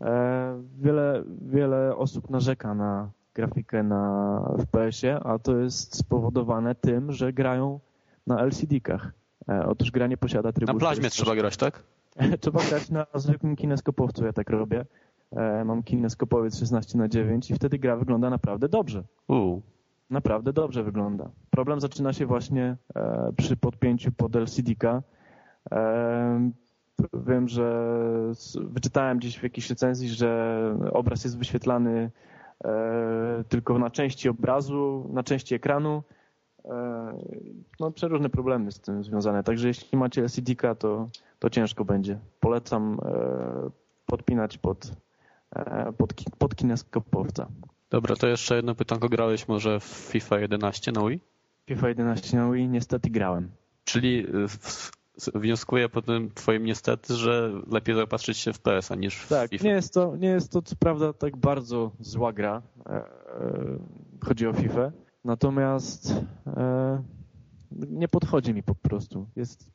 E, wiele, wiele osób narzeka na grafikę na FPS-ie, a to jest spowodowane tym, że grają na LCD-kach. E, otóż gra nie posiada trybu... Na plaźmie trzeba grać, tak? trzeba grać na zwykłym kineskopowcu, ja tak robię. E, mam kineskopowiec 16 na 9 i wtedy gra wygląda naprawdę dobrze. U. Naprawdę dobrze wygląda. Problem zaczyna się właśnie e, przy podpięciu pod LCD-ka. E, wiem, że wyczytałem gdzieś w jakiejś recenzji, że obraz jest wyświetlany tylko na części obrazu, na części ekranu. No, przeróżne problemy z tym związane. Także jeśli macie LCD-ka, to, to ciężko będzie. Polecam podpinać pod E, pod, pod kineskopowca. Dobra, to jeszcze jedno pytanko. Grałeś może w FIFA 11 na Wii? FIFA 11 na Wii niestety grałem. Czyli e, wnioskuję po tym twoim niestety, że lepiej zaopatrzyć się w PS-a niż w tak, FIFA. Nie jest, to, nie jest to co prawda tak bardzo zła gra. E, chodzi o FIFA. Natomiast nie podchodzi mi po prostu. Jest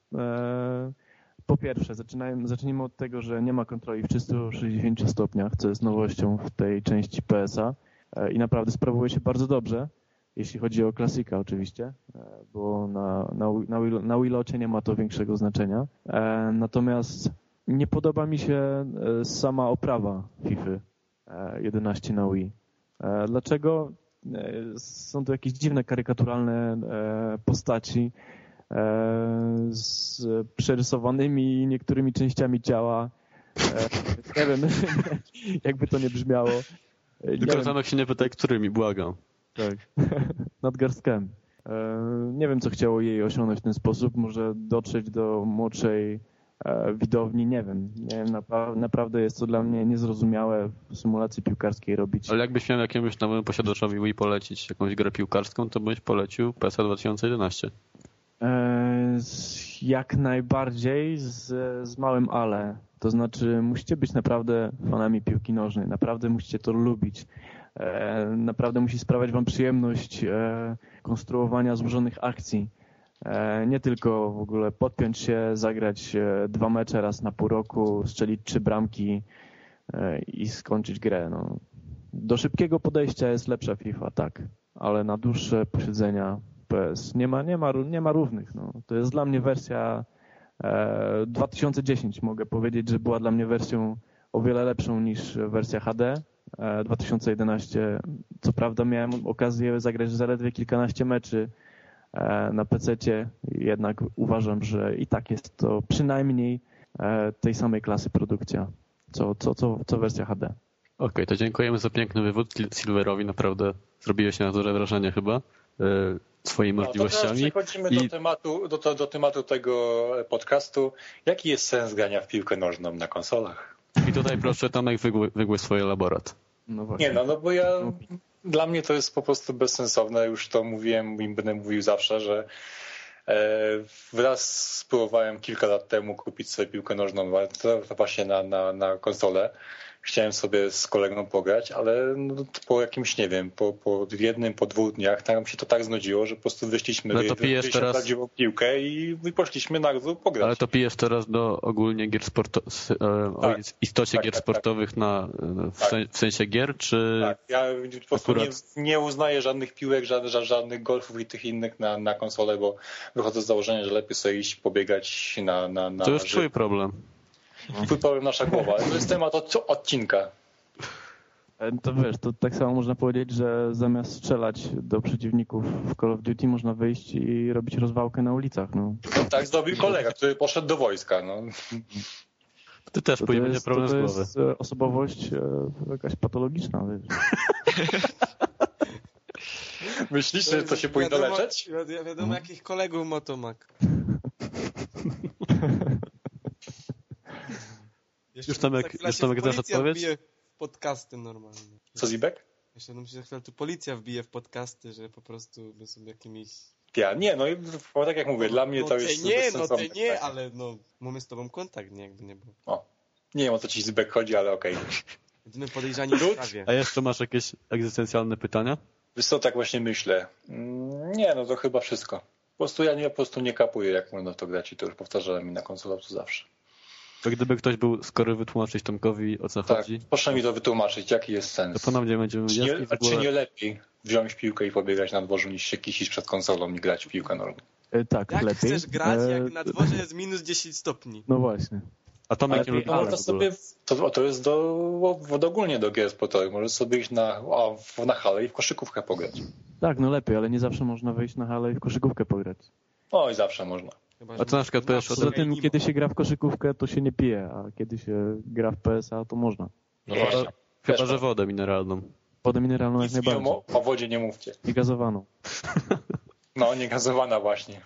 po pierwsze, zacznijmy od tego, że nie ma kontroli w 360 stopniach, co jest nowością w tej części PSA e, i naprawdę sprawuje się bardzo dobrze, jeśli chodzi o klasika oczywiście, e, bo na, na, na, na Willocie nie ma to większego znaczenia. E, natomiast nie podoba mi się sama oprawa FIFA 11 na Wii. Dlaczego? Są to jakieś dziwne, karykaturalne postaci, E, z przerysowanymi niektórymi częściami ciała. E, nie wiem, *laughs* jakby to nie brzmiało. Tylko Zamek się nie pytaj, którymi, błagam. Tak, *laughs* nadgarstkiem. E, nie wiem, co chciało jej osiągnąć w ten sposób. Może dotrzeć do młodszej widowni, nie wiem. Nie wiem naprawdę jest to dla mnie niezrozumiałe w symulacji piłkarskiej robić. Ale jakbyś miał jakiemuś nowemu posiadaczowi Wii polecić jakąś grę piłkarską, to byś polecił PESA 2011. E, jak najbardziej z, z małym ale. To znaczy musicie być naprawdę fanami piłki nożnej, naprawdę musicie to lubić. E, naprawdę musi sprawiać wam przyjemność e, konstruowania złożonych akcji. Nie tylko w ogóle podpiąć się, zagrać dwa mecze raz na pół roku, strzelić trzy bramki i skończyć grę. No. Do szybkiego podejścia jest lepsza FIFA, tak, ale na dłuższe posiedzenia FPS. Nie ma, nie ma, nie ma równych. No. To jest dla mnie wersja e, 2010. Mogę powiedzieć, że była dla mnie wersją o wiele lepszą niż wersja HD. E, 2011. Co prawda miałem okazję zagrać zaledwie kilkanaście meczy e, na PC-cie. Jednak uważam, że i tak jest to przynajmniej e, tej samej klasy produkcja, co, co, co, co wersja HD. Okej, okay, to dziękujemy za piękny wywód Silverowi. Naprawdę zrobiłeś na duże wrażenie chyba. E, swoimi no, możliwościami. No, przechodzimy I... do, tematu, do, do, do, tematu tego podcastu. Jaki jest sens grania w piłkę nożną na konsolach? I tutaj proszę Tomek wygły, wygły swoje laborat. No Nie no, no bo ja dla mnie to jest po prostu bezsensowne. Już to mówiłem i będę mówił zawsze, że e, wraz spróbowałem kilka lat temu kupić sobie piłkę nożną to właśnie na, na, na konsolę chciałem sobie z kolegą pograć, ale no, po jakimś, nie wiem, po, po jednym, po dwóch dniach tam się to tak znudziło, że po prostu wyszliśmy, no to pijesz teraz... prawdziwą piłkę i, i poszliśmy na dół pograć. Ale to pijesz teraz do ogólnie gier sportowych, tak, o istocie tak, gier tak, tak. sportowych na, w, tak. w, sensie gier, czy... Tak, ja po prostu akurat... nie, nie uznaję żadnych piłek, żadnych, żadnych golfów i tych innych na, na konsolę, bo wychodzę z założenia, że lepiej sobie iść pobiegać na... na, na To już twój problem. Twój problem, nasza głowa. To jest temat od, odcinka. E, To wiesz, to tak samo można powiedzieć, że zamiast strzelać do przeciwników w Call of Duty można wyjść i robić rozwałkę na ulicach. No. No, tak zrobił kolega, który poszedł do wojska. No. Ty też To, pójdziesz jest, problem to, z to głowy. jest osobowość e, jakaś patologiczna. Wiesz. *laughs* Myślisz, że to się powinno wiadomo, leczyć? wi- Wiadomo, jakich kolegów Motomak. *laughs* Jeszcze Już Tomek- chwilę już Tomek policja odpowiedź? wbije w podcasty normalnie. Co Zibek? Jeszcze no, się za chwilę tu policja wbije w podcasty, że po prostu my są jakimiś... Ja, nie, no i tak jak mówię, dla mnie no to już nie, no ty nie, pytanie. ale no mamy z tobą kontakt, nie, jakby nie było. O, nie wiem o co ci Zibek chodzi, ale okej. *laughs* Jedyny podejrzani w sprawie. A jeszcze masz jakieś egzystencjalne pytania? Wiesz co, tak właśnie myślę. Mm, Nie, no to chyba wszystko. Po prostu ja nie, po prostu nie kapuję, jak można w to grać i to już powtarzałem mi na konsolowcu zawsze. To gdyby ktoś był skory wytłumaczyć Tomkowi o co Tak, chodzi, proszę mi to wytłumaczyć, jaki jest to sens. ponownie będziemy Czy nie, a czy nie lepiej wziąć piłkę i pobiegać na dworzu niż się kisić przed konsolą i grać w piłkę normalnie? E, Tak, Jak lepiej. chcesz grać, E, jak na dworze jest minus 10 stopni? No właśnie. A Tomek Ale nie lubi No, ale to, sobie, to, to jest do, ogólnie do gier sportowych. Możesz sobie iść na, a, w- na halę i w koszykówkę pograć. Tak, no lepiej, ale nie zawsze można wyjść na halę i w koszykówkę pograć. No i zawsze można. Chyba, A to na przykład powiesz o Poza tym, kiedy się gra w koszykówkę, to się nie pije, a kiedy się gra w PSA, to można. No właśnie. chyba że wodę mineralną. Wodę mineralną jak Nic mi najbardziej. o, o wodzie nie mówcie. I gazowaną. *laughs* No, nie gazowana właśnie.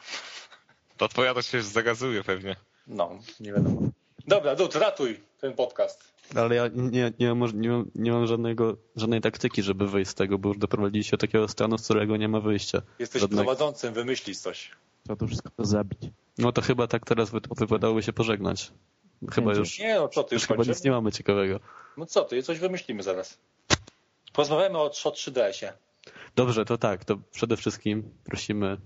To twoja to się zagazuje pewnie. No, nie wiadomo. Dobra, Dud, ratuj ten podcast. Ale ja nie, nie, mam, nie, mam, nie mam żadnego, żadnej taktyki, żeby wyjść z tego, bo już doprowadziliście do takiego stanu, z którego nie ma wyjścia. Jesteś Żadnego. prowadzącym, wymyślisz coś. Trzeba to wszystko zabić. No to chyba tak teraz wy, wypadałoby się pożegnać. Chyba już, Nie, no co ty, już już chyba nic nie mamy ciekawego. No co ty, coś wymyślimy zaraz. Porozmawiamy o, o 3DS-ie. Dobrze, to tak, to przede wszystkim prosimy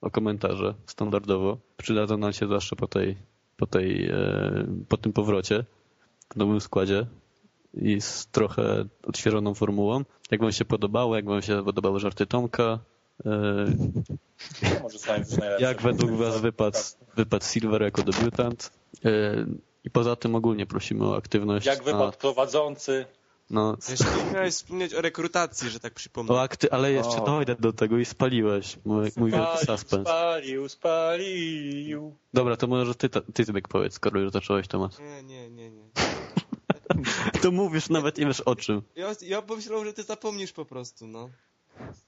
o komentarze standardowo. Przydadzą nam się zawsze po tej, po tej, e, po tym powrocie w nowym składzie i z trochę odświeżoną formułą. Jak wam się podobało, jak wam się podobały żarty Tomka, e, jak według was wypadł, wypadł Silver jako debiutant e, i poza tym ogólnie prosimy o aktywność Jak na, wypadł prowadzący. no, Jeszcze nie miałeś wspomnieć o rekrutacji, że tak przypomnę. o akty, ale jeszcze O. dojdę do tego i spaliłeś mój, mój wielki Spalił, suspens. spalił, spalił. Dobra, to może ty, ty Zbyk powiedz, skoro już zacząłeś temat. Nie, nie, nie, nie. *laughs* To mówisz, nawet nie wiesz o czym. Ja, ja pomyślałem, że ty zapomnisz po prostu, no.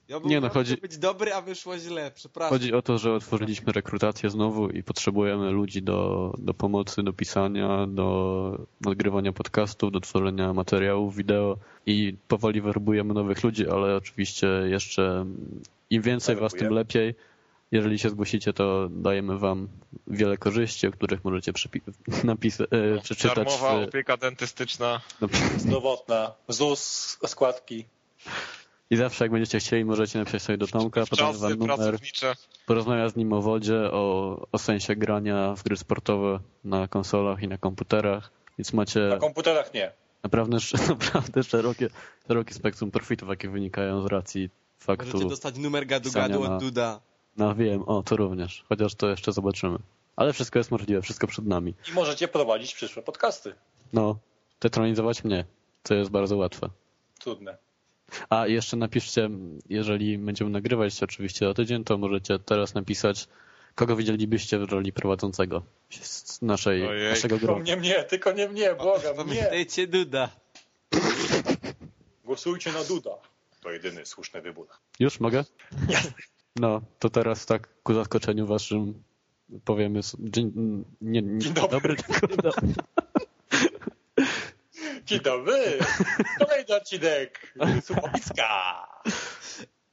Ja Nie no, chodzi- być dobry, a wyszło źle, przepraszam. Chodzi o to, że otworzyliśmy rekrutację znowu i potrzebujemy ludzi do, do pomocy, do pisania, do nagrywania podcastów, do tworzenia materiałów wideo i powoli werbujemy nowych ludzi, ale oczywiście jeszcze im więcej was, tym lepiej. Jeżeli się zgłosicie, to dajemy wam wiele korzyści, o których możecie przepi- *laughs* napis- e, przeczytać. Darmowa w- opieka dentystyczna. no, Zdrowotna. ZUS, składki. I zawsze jak będziecie chcieli, możecie napisać sobie do Tomka, podać wam numer, pracownicze. porozmawia z nim o wodzie, o, o sensie grania w gry sportowe na konsolach i na komputerach, więc macie Na komputerach nie. naprawdę, *laughs* naprawdę szerokie, szerokie spektrum profitów, jakie wynikają z racji Możecie faktu, dostać numer gadu pisania gadu na- od Duda. no wiem, o to również, chociaż to jeszcze zobaczymy. Ale wszystko jest możliwe, wszystko przed nami. I możecie prowadzić przyszłe podcasty. No, tetronizować mnie, to jest bardzo łatwe. Trudne. A jeszcze napiszcie, jeżeli będziemy nagrywać oczywiście o tydzień, to możecie teraz napisać, kogo widzielibyście w roli prowadzącego z naszej, Ojej. naszego Tylko grona. mnie, mnie, tylko nie mnie, błagam, nie. Pamiętajcie Duda. Głosujcie na Duda. To jedyny słuszny wybór. Już mogę? No, to teraz tak ku zaskoczeniu waszym powiemy dzień, nie, nie, Dzień dobry. tylko- Dzień dobry. Kolejny odcinek. Słuchowiska.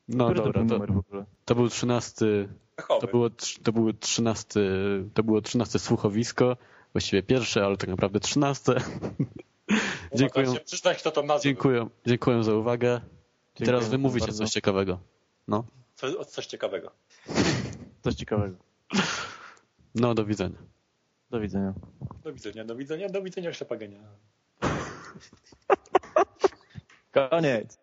No Który to dobra, był to, numer w ogóle? to był trzynasty, to było, to było trzynasty, to było trzynaste słuchowisko, właściwie pierwsze, ale tak naprawdę trzynaste. dziękuję. Się przyznać, kto to nazwał. Dziękuję, dziękuję za uwagę. Dziękuję Teraz wy mówicie bardzo. coś ciekawego. No, Co, coś ciekawego. Coś ciekawego. no do widzenia. Do widzenia. Do widzenia, do widzenia, do widzenia, ślepagenia. Koniec.